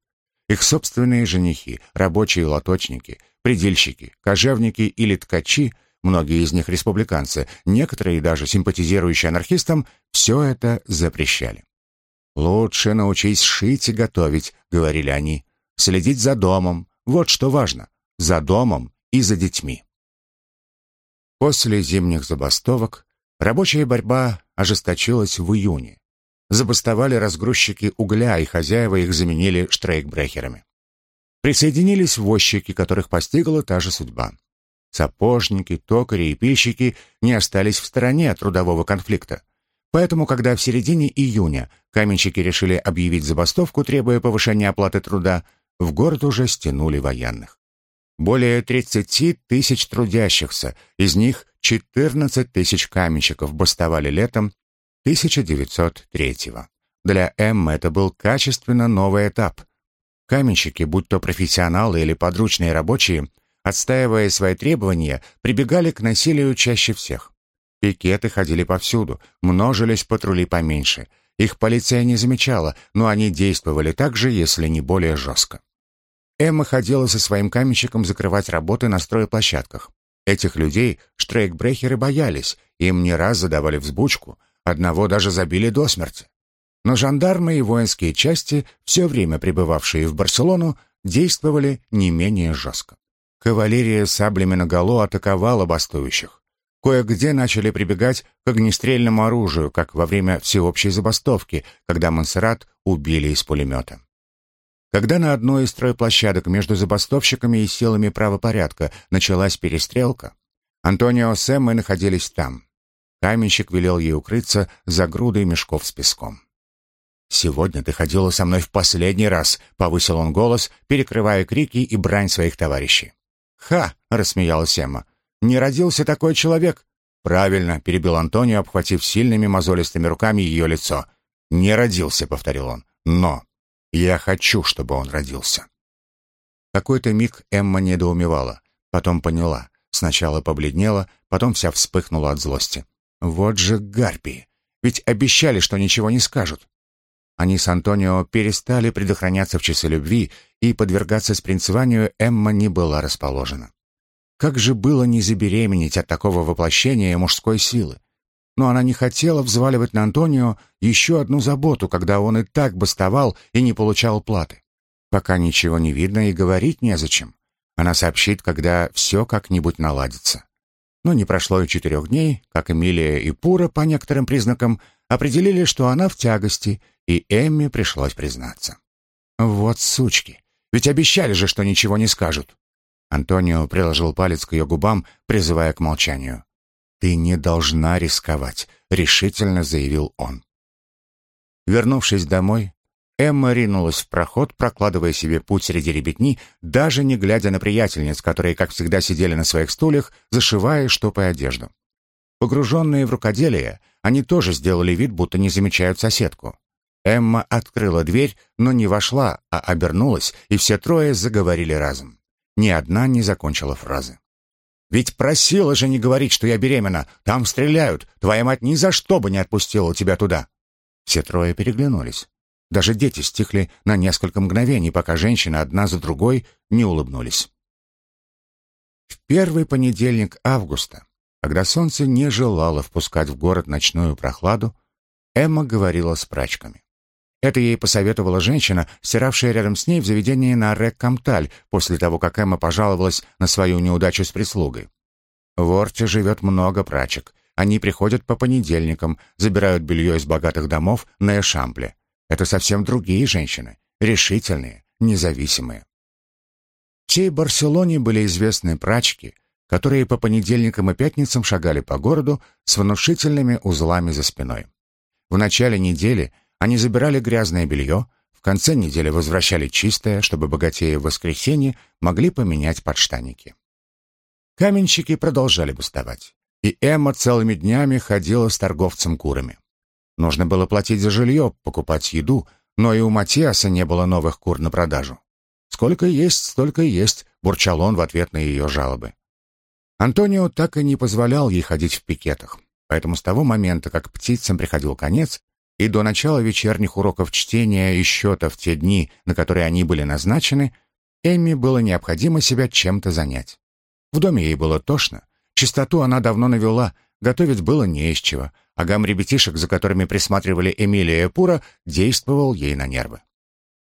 Их собственные женихи, рабочие лоточники, предельщики, кожевники или ткачи, многие из них республиканцы, некоторые даже симпатизирующие анархистам, все это запрещали. «Лучше научись шить и готовить», — говорили они, — «следить за домом, вот что важно, за домом и за детьми». После зимних забастовок рабочая борьба ожесточилась в июне, забастовали разгрузчики угля, и хозяева их заменили штрейкбрехерами. Присоединились возчики, которых постигла та же судьба. Сапожники, токари и пильщики не остались в стороне от трудового конфликта. Поэтому, когда в середине июня каменщики решили объявить забастовку, требуя повышения оплаты труда, в город уже стянули военных. Более 30 тысяч трудящихся, из них 14 тысяч каменщиков бастовали летом 1903-го. Для М это был качественно новый этап. Каменщики, будь то профессионалы или подручные рабочие, отстаивая свои требования, прибегали к насилию чаще всех. Пикеты ходили повсюду, множились патрули поменьше. Их полиция не замечала, но они действовали так же, если не более жестко. Эмма ходила со своим каменщиком закрывать работы на стройплощадках. Этих людей штрейкбрехеры боялись, им не раз задавали взбучку, Одного даже забили до смерти. Но жандармы и воинские части, все время пребывавшие в Барселону, действовали не менее жестко. Кавалерия саблями наголо атаковала бастующих. Кое-где начали прибегать к огнестрельному оружию, как во время всеобщей забастовки, когда Монсеррат убили из пулемета. Когда на одной из стройплощадок между забастовщиками и силами правопорядка началась перестрелка, Антонио с Эммой находились там. Каменщик велел ей укрыться за грудой мешков с песком. «Сегодня ты ходила со мной в последний раз», — повысил он голос, перекрывая крики и брань своих товарищей. «Ха!» — рассмеялась Эмма. «Не родился такой человек!» «Правильно», — перебил Антонио, обхватив сильными мозолистыми руками ее лицо. «Не родился», — повторил он. «Но я хочу, чтобы он родился». Какой-то миг Эмма недоумевала, потом поняла. Сначала побледнела, потом вся вспыхнула от злости. Вот же гарпии! Ведь обещали, что ничего не скажут. Они с Антонио перестали предохраняться в часы любви, и подвергаться спринцеванию Эмма не была расположена. Как же было не забеременеть от такого воплощения мужской силы? Но она не хотела взваливать на Антонио еще одну заботу, когда он и так бастовал и не получал платы. Пока ничего не видно и говорить незачем. Она сообщит, когда все как-нибудь наладится. Но не прошло и четырех дней, как Эмилия и Пура, по некоторым признакам, определили, что она в тягости, и Эмми пришлось признаться. «Вот сучки! Ведь обещали же, что ничего не скажут!» Антонио приложил палец к ее губам, призывая к молчанию. «Ты не должна рисковать», — решительно заявил он. Вернувшись домой, Эмма ринулась в проход, прокладывая себе путь среди ребятни, даже не глядя на приятельниц, которые, как всегда, сидели на своих стульях, зашивая и штопая одежду. Погруженные в рукоделие, они тоже сделали вид, будто не замечают соседку. Эмма открыла дверь, но не вошла, а обернулась, и все трое заговорили разом. Ни одна не закончила фразы. «Ведь просила же не говорить, что я беременна. Там стреляют. Твоя мать ни за что бы не отпустила тебя туда». Все трое переглянулись. Даже дети стихли на несколько мгновений, пока женщины одна за другой не улыбнулись. В первый понедельник августа, когда солнце не желало впускать в город ночную прохладу, Эмма говорила с прачками. Это ей посоветовала женщина, стиравшая рядом с ней в заведении на Рек-Камталь после того, как Эмма пожаловалась на свою неудачу с прислугой. В Орте живет много прачек. Они приходят по понедельникам, забирают белье из богатых домов на Эшампле. Это совсем другие женщины, решительные, независимые. Всей Барселоне были известны прачки, которые по понедельникам и пятницам шагали по городу с внушительными узлами за спиной. В начале недели они забирали грязное белье, в конце недели возвращали чистое, чтобы богатеи в воскресенье могли поменять подштаники. Каменщики продолжали бастовать, и Эмма целыми днями ходила с торговцем курами. Нужно было платить за жилье, покупать еду, но и у Матиаса не было новых кур на продажу. «Сколько есть, столько и есть», — бурчал он в ответ на ее жалобы. Антонио так и не позволял ей ходить в пикетах, поэтому с того момента, как птицам приходил конец, и до начала вечерних уроков чтения и счета в те дни, на которые они были назначены, Эмми было необходимо себя чем-то занять. В доме ей было тошно, чистоту она давно навела, готовить было не из чего, а гам ребятишек, за которыми присматривали Эмилия и Пура, действовал ей на нервы.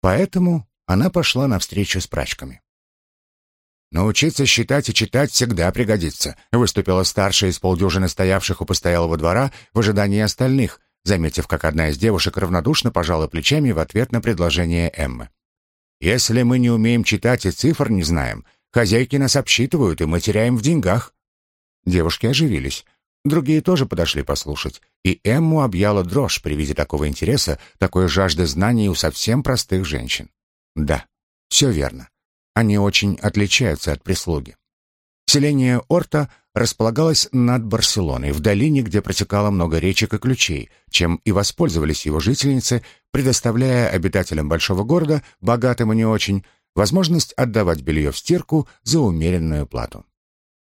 Поэтому она пошла на встречу с прачками. «Научиться считать и читать всегда пригодится», выступила старшая из полдюжины стоявших у постоялого двора в ожидании остальных, заметив, как одна из девушек равнодушно пожала плечами в ответ на предложение Эммы. «Если мы не умеем читать и цифр не знаем, хозяйки нас обсчитывают, и мы теряем в деньгах». Девушки оживились. Другие тоже подошли послушать, и Эмму объяла дрожь при виде такого интереса, такой жажды знаний у совсем простых женщин. Да, все верно. Они очень отличаются от прислуги. Селение Орта располагалось над Барселоной, в долине, где протекало много речек и ключей, чем и воспользовались его жительницы, предоставляя обитателям большого города, богатым и не очень, возможность отдавать белье в стирку за умеренную плату.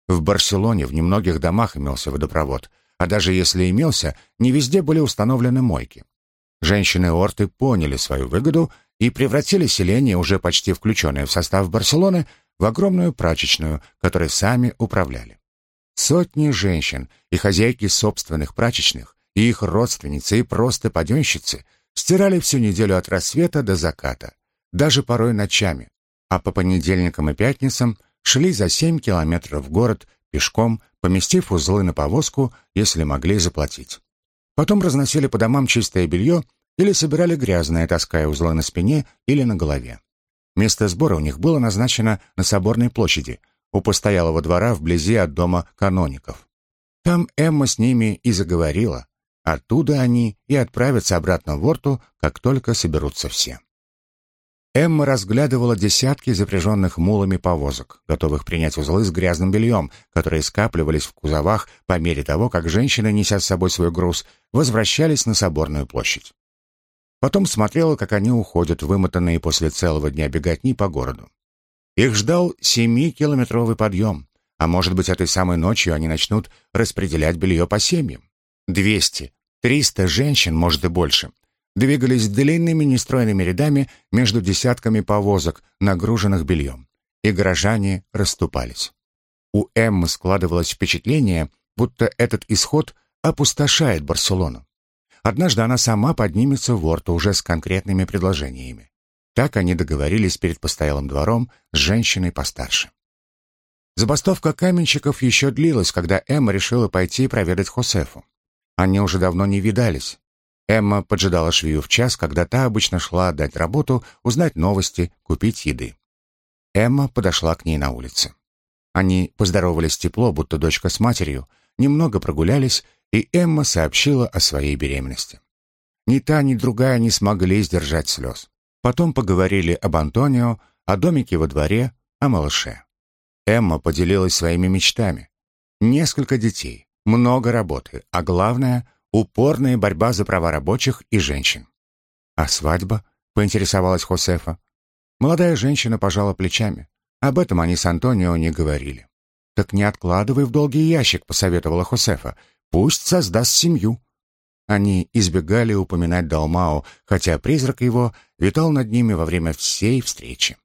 В Барселоне в немногих домах имелся водопровод, а даже если имелся, не везде были установлены мойки. Женщины Орты поняли свою выгоду и превратили селение, уже почти включенное в состав Барселоны, в огромную прачечную, которой сами управляли. Сотни женщин и хозяйки собственных прачечных, и их родственницы и просто паденщицы стирали всю неделю от рассвета до заката, даже порой ночами, а по понедельникам и пятницам шли за 7 километров в город пешком, поместив узлы на повозку, если могли заплатить. Потом разносили по домам чистое белье или собирали грязное, таская узлы на спине или на голове. Место сбора у них было назначено на Соборной площади, у постоялого двора вблизи от дома каноников. Там Эмма с ними и заговорила. Оттуда они и отправятся обратно в Орту, как только соберутся все. Эмма разглядывала десятки запряженных мулами повозок, готовых принять узлы с грязным бельем, которые скапливались в кузовах по мере того, как женщины, неся с собой свой груз, возвращались на Соборную площадь. Потом смотрела, как они уходят, вымотанные после целого дня беготни по городу. Их ждал семикилометровый подъем, а может быть, этой самой ночью они начнут распределять белье по семьям. Двести, триста женщин, может и больше, двигались длинными нестройными рядами между десятками повозок, нагруженных бельем, и горожане расступались. У Эммы складывалось впечатление, будто этот исход опустошает Барселону. Однажды она сама поднимется в Орту уже с конкретными предложениями. Так они договорились перед постоялым двором с женщиной постарше. Забастовка каменщиков еще длилась, когда Эмма решила пойти проведать Хосефу. Они уже давно не видались. Эмма поджидала швею в час, когда та обычно шла отдать работу, узнать новости, купить еды. Эмма подошла к ней на улице. Они поздоровались тепло, будто дочка с матерью, немного прогулялись и Эмма сообщила о своей беременности. Ни та, ни другая не смогли сдержать слез. Потом поговорили об Антонио, о домике во дворе, о малыше. Эмма поделилась своими мечтами. Несколько детей, много работы, а главное — упорная борьба за права рабочих и женщин. «А свадьба?» — поинтересовалась Хосефа. Молодая женщина пожала плечами. Об этом они с Антонио не говорили. «Так не откладывай в долгий ящик», — посоветовала Хосефа. Пусть создаст семью». Они избегали упоминать Далмао, хотя призрак его витал над ними во время всей встречи.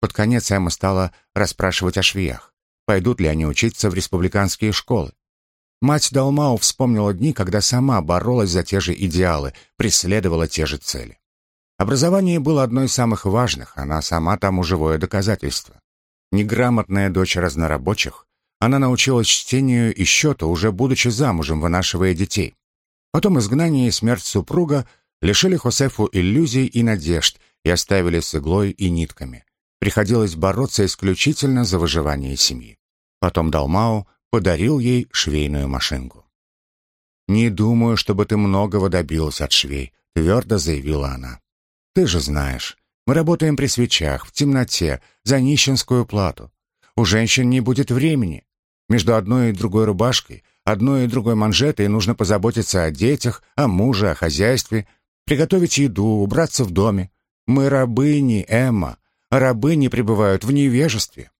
Под конец Эмма стала расспрашивать о швеях. Пойдут ли они учиться в республиканские школы? Мать Далмао вспомнила дни, когда сама боролась за те же идеалы, преследовала те же цели. Образование было одной из самых важных, она сама тому живое доказательство. Неграмотная дочь разнорабочих, она научилась чтению и счету, уже будучи замужем, вынашивая детей. Потом изгнание и смерть супруга лишили Хосефу иллюзий и надежд и оставили с иглой и нитками. Приходилось бороться исключительно за выживание семьи. Потом Далмау подарил ей швейную машинку. «Не думаю, чтобы ты многого добилась от швей», — твердо заявила она. «Ты же знаешь, мы работаем при свечах, в темноте, за нищенскую плату. У женщин не будет времени. Между одной и другой рубашкой, одной и другой манжетой нужно позаботиться о детях, о муже, о хозяйстве, приготовить еду, убраться в доме. Мы рабыни, Эмма. Рабыни пребывают в невежестве.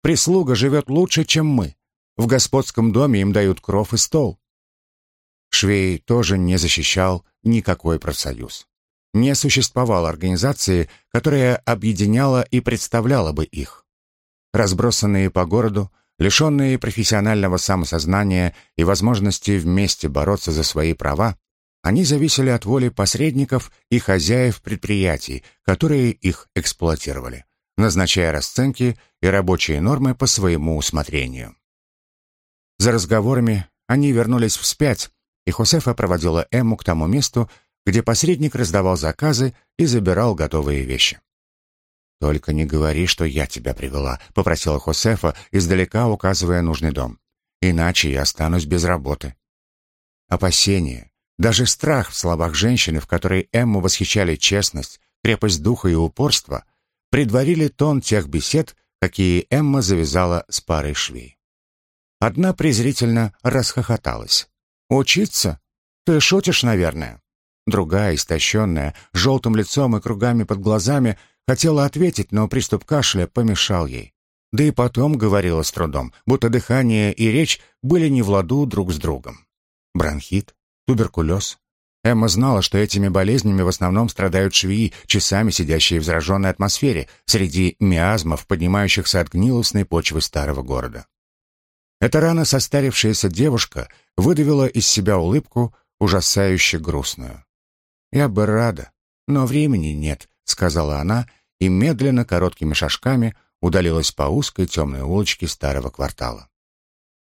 Прислуга живет лучше, чем мы. В господском доме им дают кров и стол. Швей тоже не защищал никакой профсоюз. Не существовало организации, которая объединяла и представляла бы их. Разбросанные по городу, лишенные профессионального самосознания и возможности вместе бороться за свои права, они зависели от воли посредников и хозяев предприятий, которые их эксплуатировали, назначая расценки и рабочие нормы по своему усмотрению. За разговорами они вернулись вспять, и Хосефа проводила Эмму к тому месту, где посредник раздавал заказы и забирал готовые вещи. «Только не говори, что я тебя привела», — попросила Хосефа, издалека указывая нужный дом. «Иначе я останусь без работы». Опасение, даже страх в словах женщины, в которой Эмму восхищали честность, крепость духа и упорство, предварили тон тех бесед, какие Эмма завязала с парой швей. Одна презрительно расхохоталась. «Учиться? Ты шутишь, наверное?» Другая, истощенная, желтым лицом и кругами под глазами, хотела ответить, но приступ кашля помешал ей. Да и потом говорила с трудом, будто дыхание и речь были не в ладу друг с другом. Бронхит, туберкулез. Эмма знала, что этими болезнями в основном страдают швеи, часами сидящие в зараженной атмосфере, среди миазмов, поднимающихся от гнилостной почвы старого города. Эта рано состарившаяся девушка выдавила из себя улыбку, ужасающе грустную. «Я бы рада, но времени нет», — сказала она и медленно, короткими шажками удалилась по узкой темной улочке старого квартала.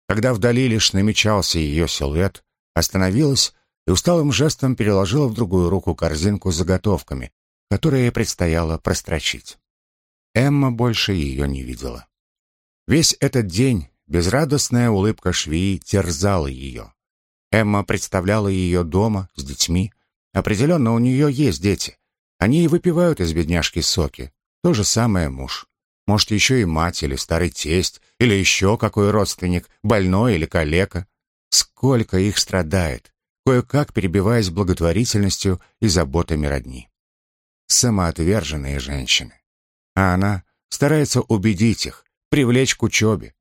Когда вдали лишь намечался ее силуэт, остановилась и усталым жестом переложила в другую руку корзинку с заготовками, которые предстояло прострочить. Эмма больше ее не видела. Весь этот день безрадостная улыбка швеи терзала ее. Эмма представляла ее дома с детьми, Определенно, у нее есть дети. Они и выпивают из бедняжки соки. То же самое муж. Может, еще и мать или старый тесть, или еще какой родственник, больной или калека. Сколько их страдает, кое-как перебиваясь благотворительностью и заботами родни. Самоотверженные женщины. А она старается убедить их, привлечь к учебе.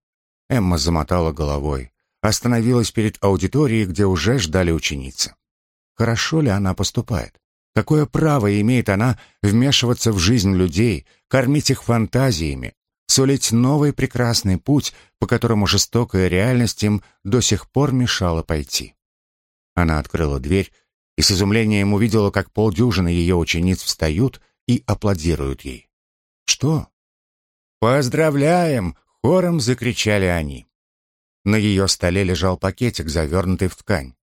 Эмма замотала головой, остановилась перед аудиторией, где уже ждали ученицы. Хорошо ли она поступает? Какое право имеет она вмешиваться в жизнь людей, кормить их фантазиями, сулить новый прекрасный путь, по которому жестокая реальность им до сих пор мешала пойти? Она открыла дверь и с изумлением увидела, как полдюжины ее учениц встают и аплодируют ей. «Что?» «Поздравляем!» — хором закричали они. На ее столе лежал пакетик, завернутый в ткань.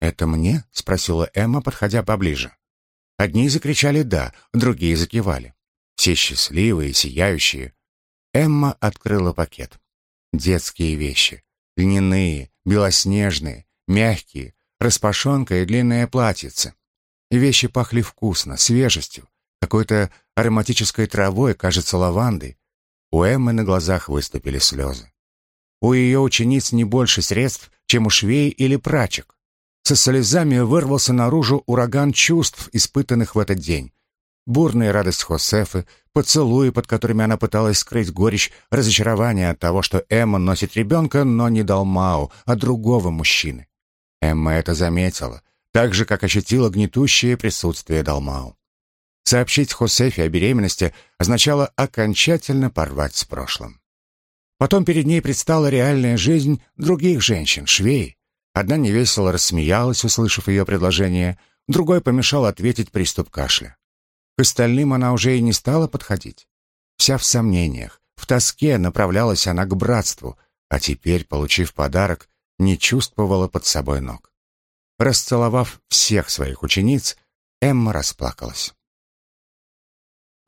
«Это мне?» — спросила Эмма, подходя поближе. Одни закричали «да», другие закивали. Все счастливые, сияющие. Эмма открыла пакет. Детские вещи. Льняные, белоснежные, мягкие, распашонка и длинное платьице. Вещи пахли вкусно, свежестью, какой-то ароматической травой, кажется, лавандой. У Эммы на глазах выступили слезы. У ее учениц не больше средств, чем у швей или прачек. Со слезами вырвался наружу ураган чувств, испытанных в этот день. Бурная радость Хосефы, поцелуи, под которыми она пыталась скрыть горечь разочарования от того, что Эмма носит ребенка, но не Далмау, а другого мужчины. Эмма это заметила, так же, как ощутила гнетущее присутствие Далмау. Сообщить Хосефе о беременности означало окончательно порвать с прошлым. Потом перед ней предстала реальная жизнь других женщин, швей, Одна невесело рассмеялась, услышав ее предложение, другой помешал ответить приступ кашля. К остальным она уже и не стала подходить. Вся в сомнениях, в тоске направлялась она к братству, а теперь, получив подарок, не чувствовала под собой ног. Расцеловав всех своих учениц, Эмма расплакалась.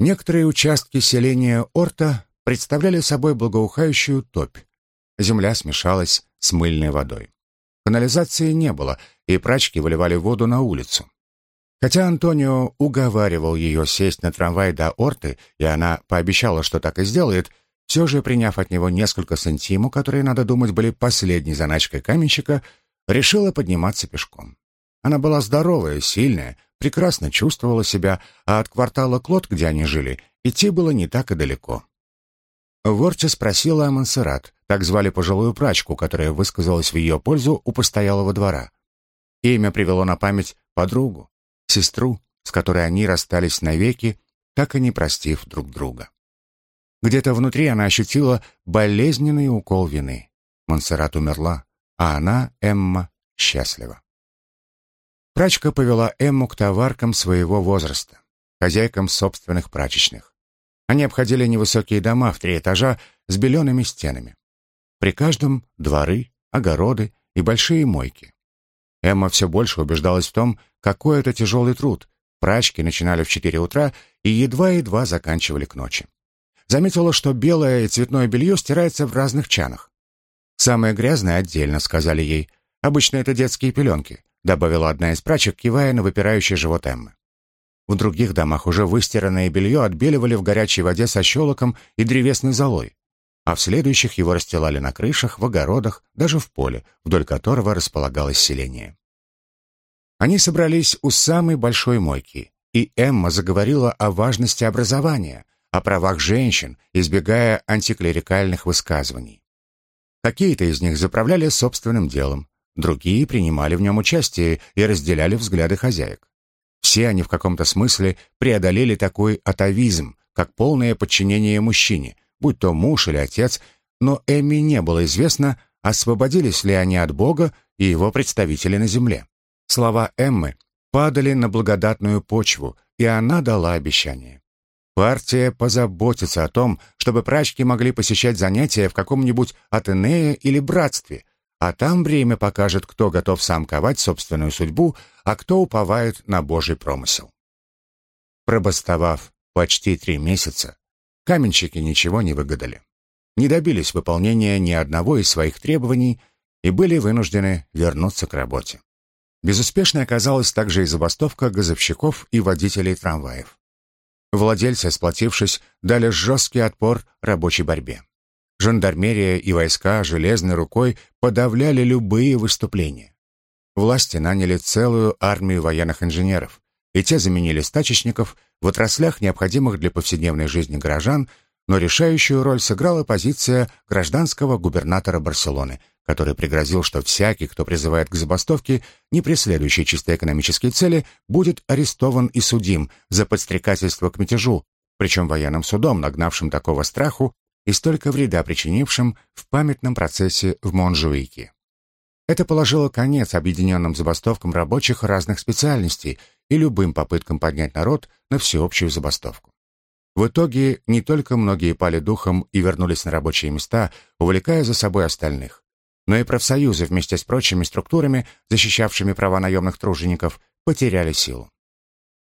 Некоторые участки селения Орта представляли собой благоухающую топь. Земля смешалась с мыльной водой. Канализации не было, и прачки выливали воду на улицу. Хотя Антонио уговаривал ее сесть на трамвай до Орты, и она пообещала, что так и сделает, все же, приняв от него несколько сантиму, которые, надо думать, были последней заначкой каменщика, решила подниматься пешком. Она была здоровая, сильная, прекрасно чувствовала себя, а от квартала Клод, где они жили, идти было не так и далеко. Ворча спросила о Монсеррат, так звали пожилую прачку, которая высказалась в ее пользу у постоялого двора. Имя привело на память подругу, сестру, с которой они расстались навеки, так и не простив друг друга. Где-то внутри она ощутила болезненный укол вины. Монсеррат умерла, а она, Эмма, счастлива. Прачка повела Эмму к товаркам своего возраста, хозяйкам собственных прачечных. Они обходили невысокие дома в три этажа с белеными стенами. При каждом дворы, огороды и большие мойки. Эмма все больше убеждалась в том, какой это тяжелый труд. Прачки начинали в 4 утра и едва-едва заканчивали к ночи. Заметила, что белое и цветное белье стирается в разных чанах. «Самое грязное отдельно», — сказали ей. «Обычно это детские пеленки», — добавила одна из прачек, кивая на выпирающий живот Эммы. В других домах уже выстиранное белье отбеливали в горячей воде со щелоком и древесной золой, а в следующих его расстилали на крышах, в огородах, даже в поле, вдоль которого располагалось селение. Они собрались у самой большой мойки, и Эмма заговорила о важности образования, о правах женщин, избегая антиклерикальных высказываний. Какие-то из них заправляли собственным делом, другие принимали в нем участие и разделяли взгляды хозяек. Все они в каком-то смысле преодолели такой атовизм, как полное подчинение мужчине, будь то муж или отец, но Эмми не было известно, освободились ли они от Бога и его представители на земле. Слова Эммы падали на благодатную почву, и она дала обещание. Партия позаботится о том, чтобы прачки могли посещать занятия в каком-нибудь Атенее или Братстве, а там время покажет, кто готов сам ковать собственную судьбу, а кто уповает на Божий промысел. Пробастовав почти три месяца, каменщики ничего не выгадали. Не добились выполнения ни одного из своих требований и были вынуждены вернуться к работе. Безуспешной оказалась также и забастовка газовщиков и водителей трамваев. Владельцы, сплотившись, дали жесткий отпор рабочей борьбе. Жандармерия и войска железной рукой подавляли любые выступления. Власти наняли целую армию военных инженеров, и те заменили стачечников в отраслях, необходимых для повседневной жизни горожан, но решающую роль сыграла позиция гражданского губернатора Барселоны, который пригрозил, что всякий, кто призывает к забастовке, не преследующий чисто экономические цели, будет арестован и судим за подстрекательство к мятежу, причем военным судом, нагнавшим такого страху и столько вреда причинившим в памятном процессе в Монжуике. Это положило конец объединенным забастовкам рабочих разных специальностей и любым попыткам поднять народ на всеобщую забастовку. В итоге не только многие пали духом и вернулись на рабочие места, увлекая за собой остальных, но и профсоюзы вместе с прочими структурами, защищавшими права наемных тружеников, потеряли силу.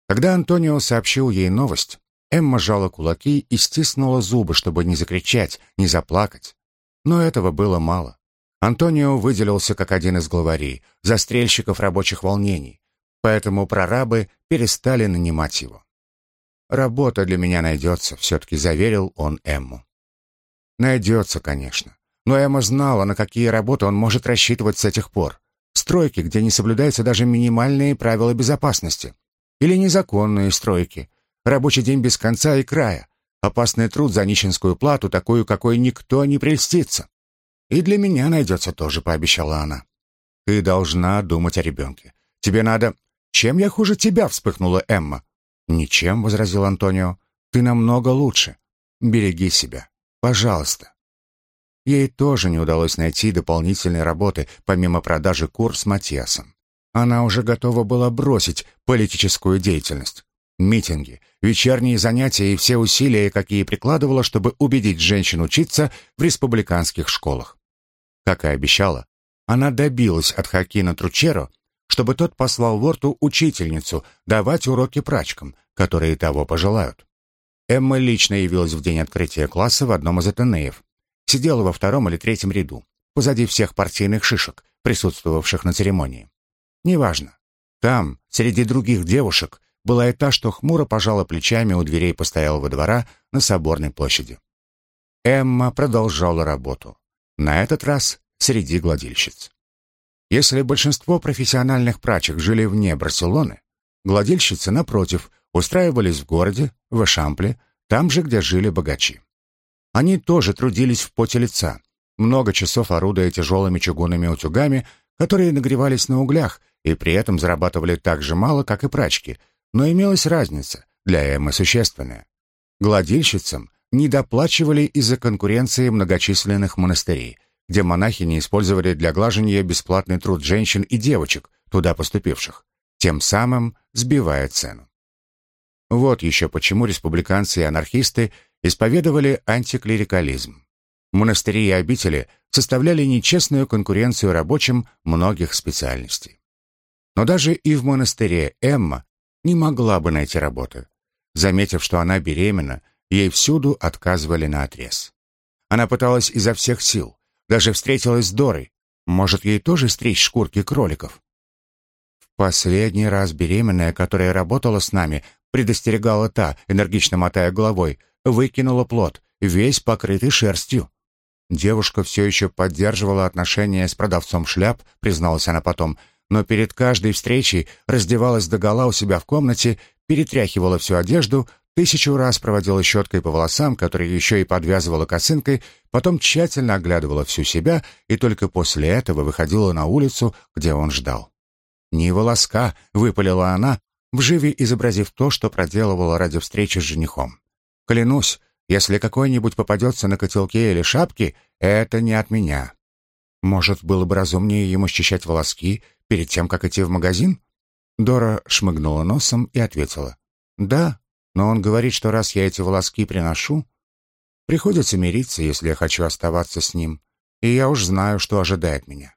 Когда Антонио сообщил ей новость, Эмма сжала кулаки и стиснула зубы, чтобы не закричать, не заплакать. Но этого было мало. Антонио выделился как один из главарей, застрельщиков рабочих волнений, поэтому прорабы перестали нанимать его. «Работа для меня найдется», — все-таки заверил он Эмму. «Найдется, конечно. Но Эмма знала, на какие работы он может рассчитывать с этих пор. Стройки, где не соблюдаются даже минимальные правила безопасности. Или незаконные стройки. Рабочий день без конца и края. Опасный труд за нищенскую плату, такую, какой никто не прельстится. «И для меня найдется тоже», — пообещала она. «Ты должна думать о ребенке. Тебе надо...» «Чем я хуже тебя?» — вспыхнула Эмма. «Ничем», — возразил Антонио. «Ты намного лучше. Береги себя. Пожалуйста». Ей тоже не удалось найти дополнительной работы, помимо продажи кур с Матиасом. Она уже готова была бросить политическую деятельность. Митинги, вечерние занятия и все усилия, какие прикладывала, чтобы убедить женщин учиться в республиканских школах. Как и обещала, она добилась от Хакина Тручеро, чтобы тот послал Ворту учительницу давать уроки прачкам, которые того пожелают. Эмма лично явилась в день открытия класса в одном из Атенеев. Сидела во втором или третьем ряду, позади всех партийных шишек, присутствовавших на церемонии. Неважно. Там, среди других девушек, была и та, что хмуро пожала плечами у дверей постоялого двора на Соборной площади. Эмма продолжала работу. На этот раз среди гладильщиц. Если большинство профессиональных прачек жили вне Барселоны, гладильщицы, напротив, устраивались в городе, в Эшампле, там же, где жили богачи. Они тоже трудились в поте лица, много часов орудуя тяжелыми чугунными утюгами, которые нагревались на углях и при этом зарабатывали так же мало, как и прачки, но имелась разница, для Эммы существенная. Гладильщицам недоплачивали из-за конкуренции многочисленных монастырей, где монахини использовали для глажения бесплатный труд женщин и девочек, туда поступивших, тем самым сбивая цену. Вот еще почему республиканцы и анархисты исповедовали антиклерикализм. Монастыри и обители составляли нечестную конкуренцию рабочим многих специальностей. Но даже и в монастыре Эмма не могла бы найти работы. Заметив, что она беременна, ей всюду отказывали на отрез. Она пыталась изо всех сил, даже встретилась с Дорой. Может, ей тоже стричь шкурки кроликов? В последний раз беременная, которая работала с нами, предостерегала та, энергично мотая головой, выкинула плод, весь покрытый шерстью. Девушка все еще поддерживала отношения с продавцом шляп, призналась она потом, но перед каждой встречей раздевалась догола у себя в комнате, перетряхивала всю одежду, Тысячу раз проводила щеткой по волосам, которые еще и подвязывала косынкой, потом тщательно оглядывала всю себя и только после этого выходила на улицу, где он ждал. «Не волоска!» — выпалила она, вживе изобразив то, что проделывала ради встречи с женихом. «Клянусь, если какой-нибудь попадется на котелке или шапке, это не от меня. Может, было бы разумнее ему счищать волоски перед тем, как идти в магазин?» Дора шмыгнула носом и ответила. «Да, но он говорит, что раз я эти волоски приношу, приходится мириться, если я хочу оставаться с ним, и я уж знаю, что ожидает меня.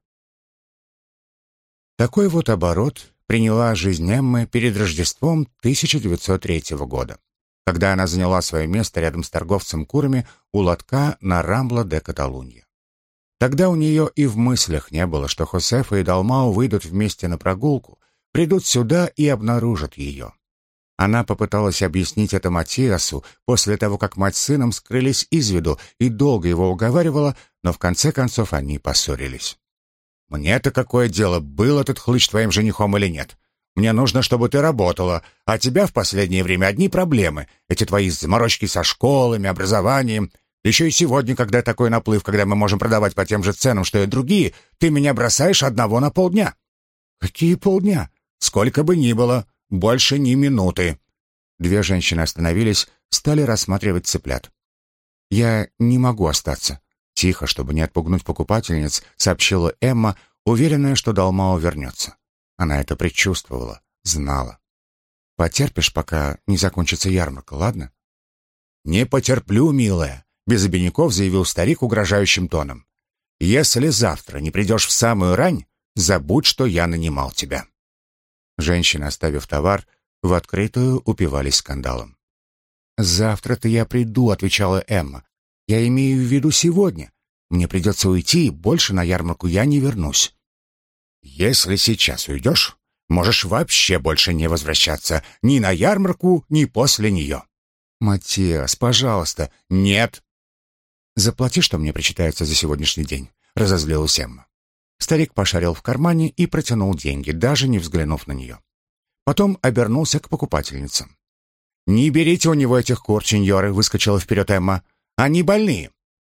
Такой вот оборот приняла жизнь Эммы перед Рождеством 1903 года, когда она заняла свое место рядом с торговцем курами у лотка на Рамбла де Каталунья. Тогда у нее и в мыслях не было, что Хосефа и Далмау выйдут вместе на прогулку, придут сюда и обнаружат ее. Она попыталась объяснить это Матиасу после того, как мать с сыном скрылись из виду и долго его уговаривала, но в конце концов они поссорились. «Мне-то какое дело, был этот хлыщ твоим женихом или нет? Мне нужно, чтобы ты работала, а тебя в последнее время одни проблемы. Эти твои заморочки со школами, образованием. Еще и сегодня, когда такой наплыв, когда мы можем продавать по тем же ценам, что и другие, ты меня бросаешь одного на полдня». «Какие полдня? Сколько бы ни было. Больше ни минуты». Две женщины остановились, стали рассматривать цыплят. «Я не могу остаться», — тихо, чтобы не отпугнуть покупательниц, сообщила Эмма, уверенная, что Далмао вернется. Она это предчувствовала, знала. «Потерпишь, пока не закончится ярмарка, ладно?» «Не потерплю, милая», — без обиняков заявил старик угрожающим тоном. «Если завтра не придешь в самую рань, забудь, что я нанимал тебя». Женщины, оставив товар, в открытую упивались скандалом. «Завтра-то я приду», — отвечала Эмма. «Я имею в виду сегодня. Мне придется уйти, и больше на ярмарку я не вернусь». «Если сейчас уйдешь, можешь вообще больше не возвращаться ни на ярмарку, ни после нее». «Матиас, пожалуйста». «Нет». «Заплати, что мне причитается за сегодняшний день», — разозлилась Эмма. Старик пошарил в кармане и протянул деньги, даже не взглянув на нее. Потом обернулся к покупательницам. «Не берите у него этих кур, сеньоры», — выскочила вперед Эмма. «Они больные.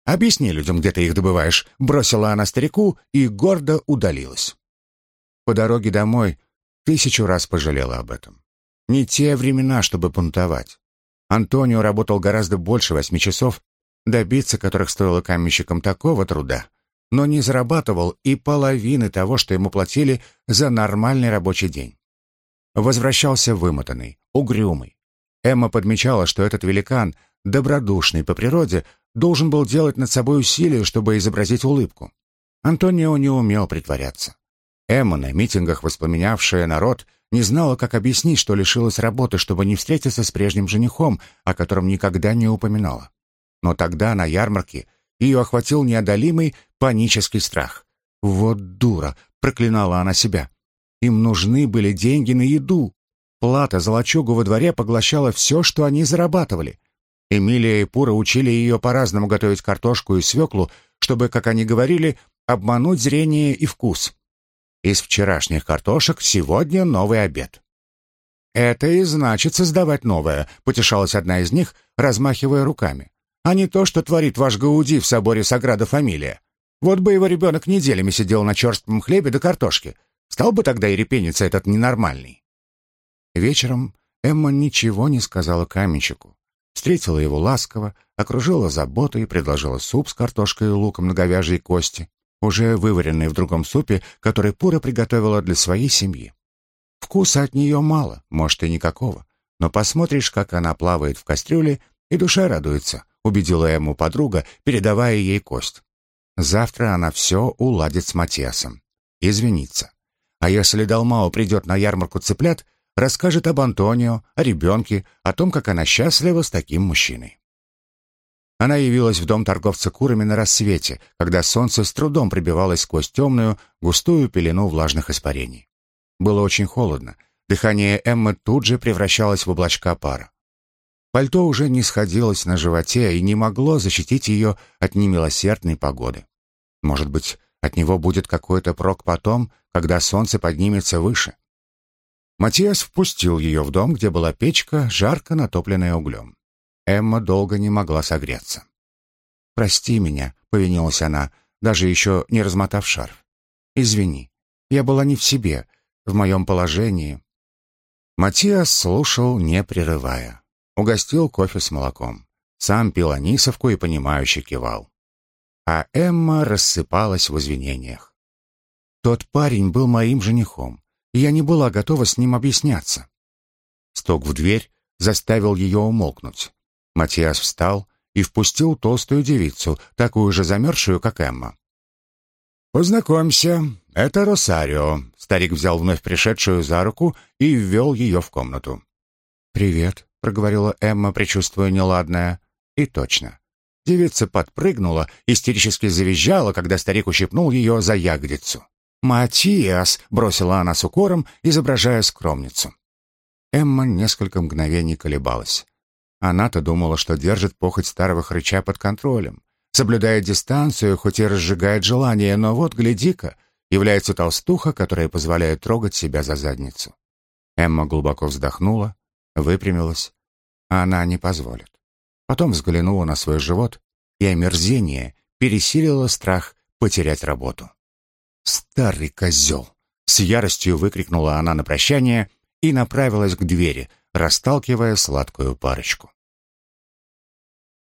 Объясни людям, где ты их добываешь», — бросила она старику и гордо удалилась. По дороге домой тысячу раз пожалела об этом. Не те времена, чтобы бунтовать. Антонио работал гораздо больше восьми часов, добиться которых стоило каменщикам такого труда, но не зарабатывал и половины того, что ему платили за нормальный рабочий день. Возвращался вымотанный, угрюмый. Эмма подмечала, что этот великан, добродушный по природе, должен был делать над собой усилия, чтобы изобразить улыбку. Антонио не умел притворяться. Эмма, на митингах воспламенявшая народ, не знала, как объяснить, что лишилась работы, чтобы не встретиться с прежним женихом, о котором никогда не упоминала. Но тогда, на ярмарке, ее охватил неодолимый панический страх. «Вот дура!» — проклинала она себя. Им нужны были деньги на еду. Плата за лачугу во дворе поглощала все, что они зарабатывали. Эмилия и Пура учили ее по-разному готовить картошку и свеклу, чтобы, как они говорили, обмануть зрение и вкус. Из вчерашних картошек сегодня новый обед. «Это и значит создавать новое», — потешалась одна из них, размахивая руками. «А не то, что творит ваш Гауди в соборе Саграда Фамилия. Вот бы его ребенок неделями сидел на черством хлебе до картошки. Стал бы тогда и репениться этот ненормальный». Вечером Эмма ничего не сказала каменщику. Встретила его ласково, окружила заботой, предложила суп с картошкой и луком на говяжьей кости уже вываренной в другом супе, который Пура приготовила для своей семьи. Вкуса от нее мало, может и никакого, но посмотришь, как она плавает в кастрюле, и душа радуется, убедила ему подруга, передавая ей кость. Завтра она все уладит с Матиасом. Извинится. А если Далмао придет на ярмарку цыплят, расскажет об Антонио, о ребенке, о том, как она счастлива с таким мужчиной. Она явилась в дом торговца курами на рассвете, когда солнце с трудом пробивалось сквозь темную, густую пелену влажных испарений. Было очень холодно. Дыхание Эммы тут же превращалось в облачка пара. Пальто уже не сходилось на животе и не могло защитить ее от немилосердной погоды. Может быть, от него будет какой-то прок потом, когда солнце поднимется выше. Матиас впустил ее в дом, где была печка, жарко натопленная углем. Эмма долго не могла согреться. «Прости меня», — повинилась она, даже еще не размотав шарф. «Извини, я была не в себе, в моем положении». Матиас слушал, не прерывая. Угостил кофе с молоком. Сам пил анисовку и понимающе кивал. А Эмма рассыпалась в извинениях. «Тот парень был моим женихом, и я не была готова с ним объясняться». Стук в дверь заставил ее умолкнуть. Матиас встал и впустил толстую девицу, такую же замерзшую, как Эмма. «Познакомься, это Росарио», — старик взял вновь пришедшую за руку и ввел ее в комнату. «Привет», — проговорила Эмма, предчувствуя неладное. И точно. Девица подпрыгнула, истерически завизжала, когда старик ущипнул ее за ягодицу. «Матиас!» — бросила она с укором, изображая скромницу. Эмма несколько мгновений колебалась. Она-то думала, что держит похоть старого хрыча под контролем, соблюдает дистанцию, хоть и разжигает желание, но вот, гляди-ка, является толстуха, которая позволяет трогать себя за задницу. Эмма глубоко вздохнула, выпрямилась, а она не позволит. Потом взглянула на свой живот, и омерзение пересилило страх потерять работу. «Старый козел!» — с яростью выкрикнула она на прощание и направилась к двери — расталкивая сладкую парочку.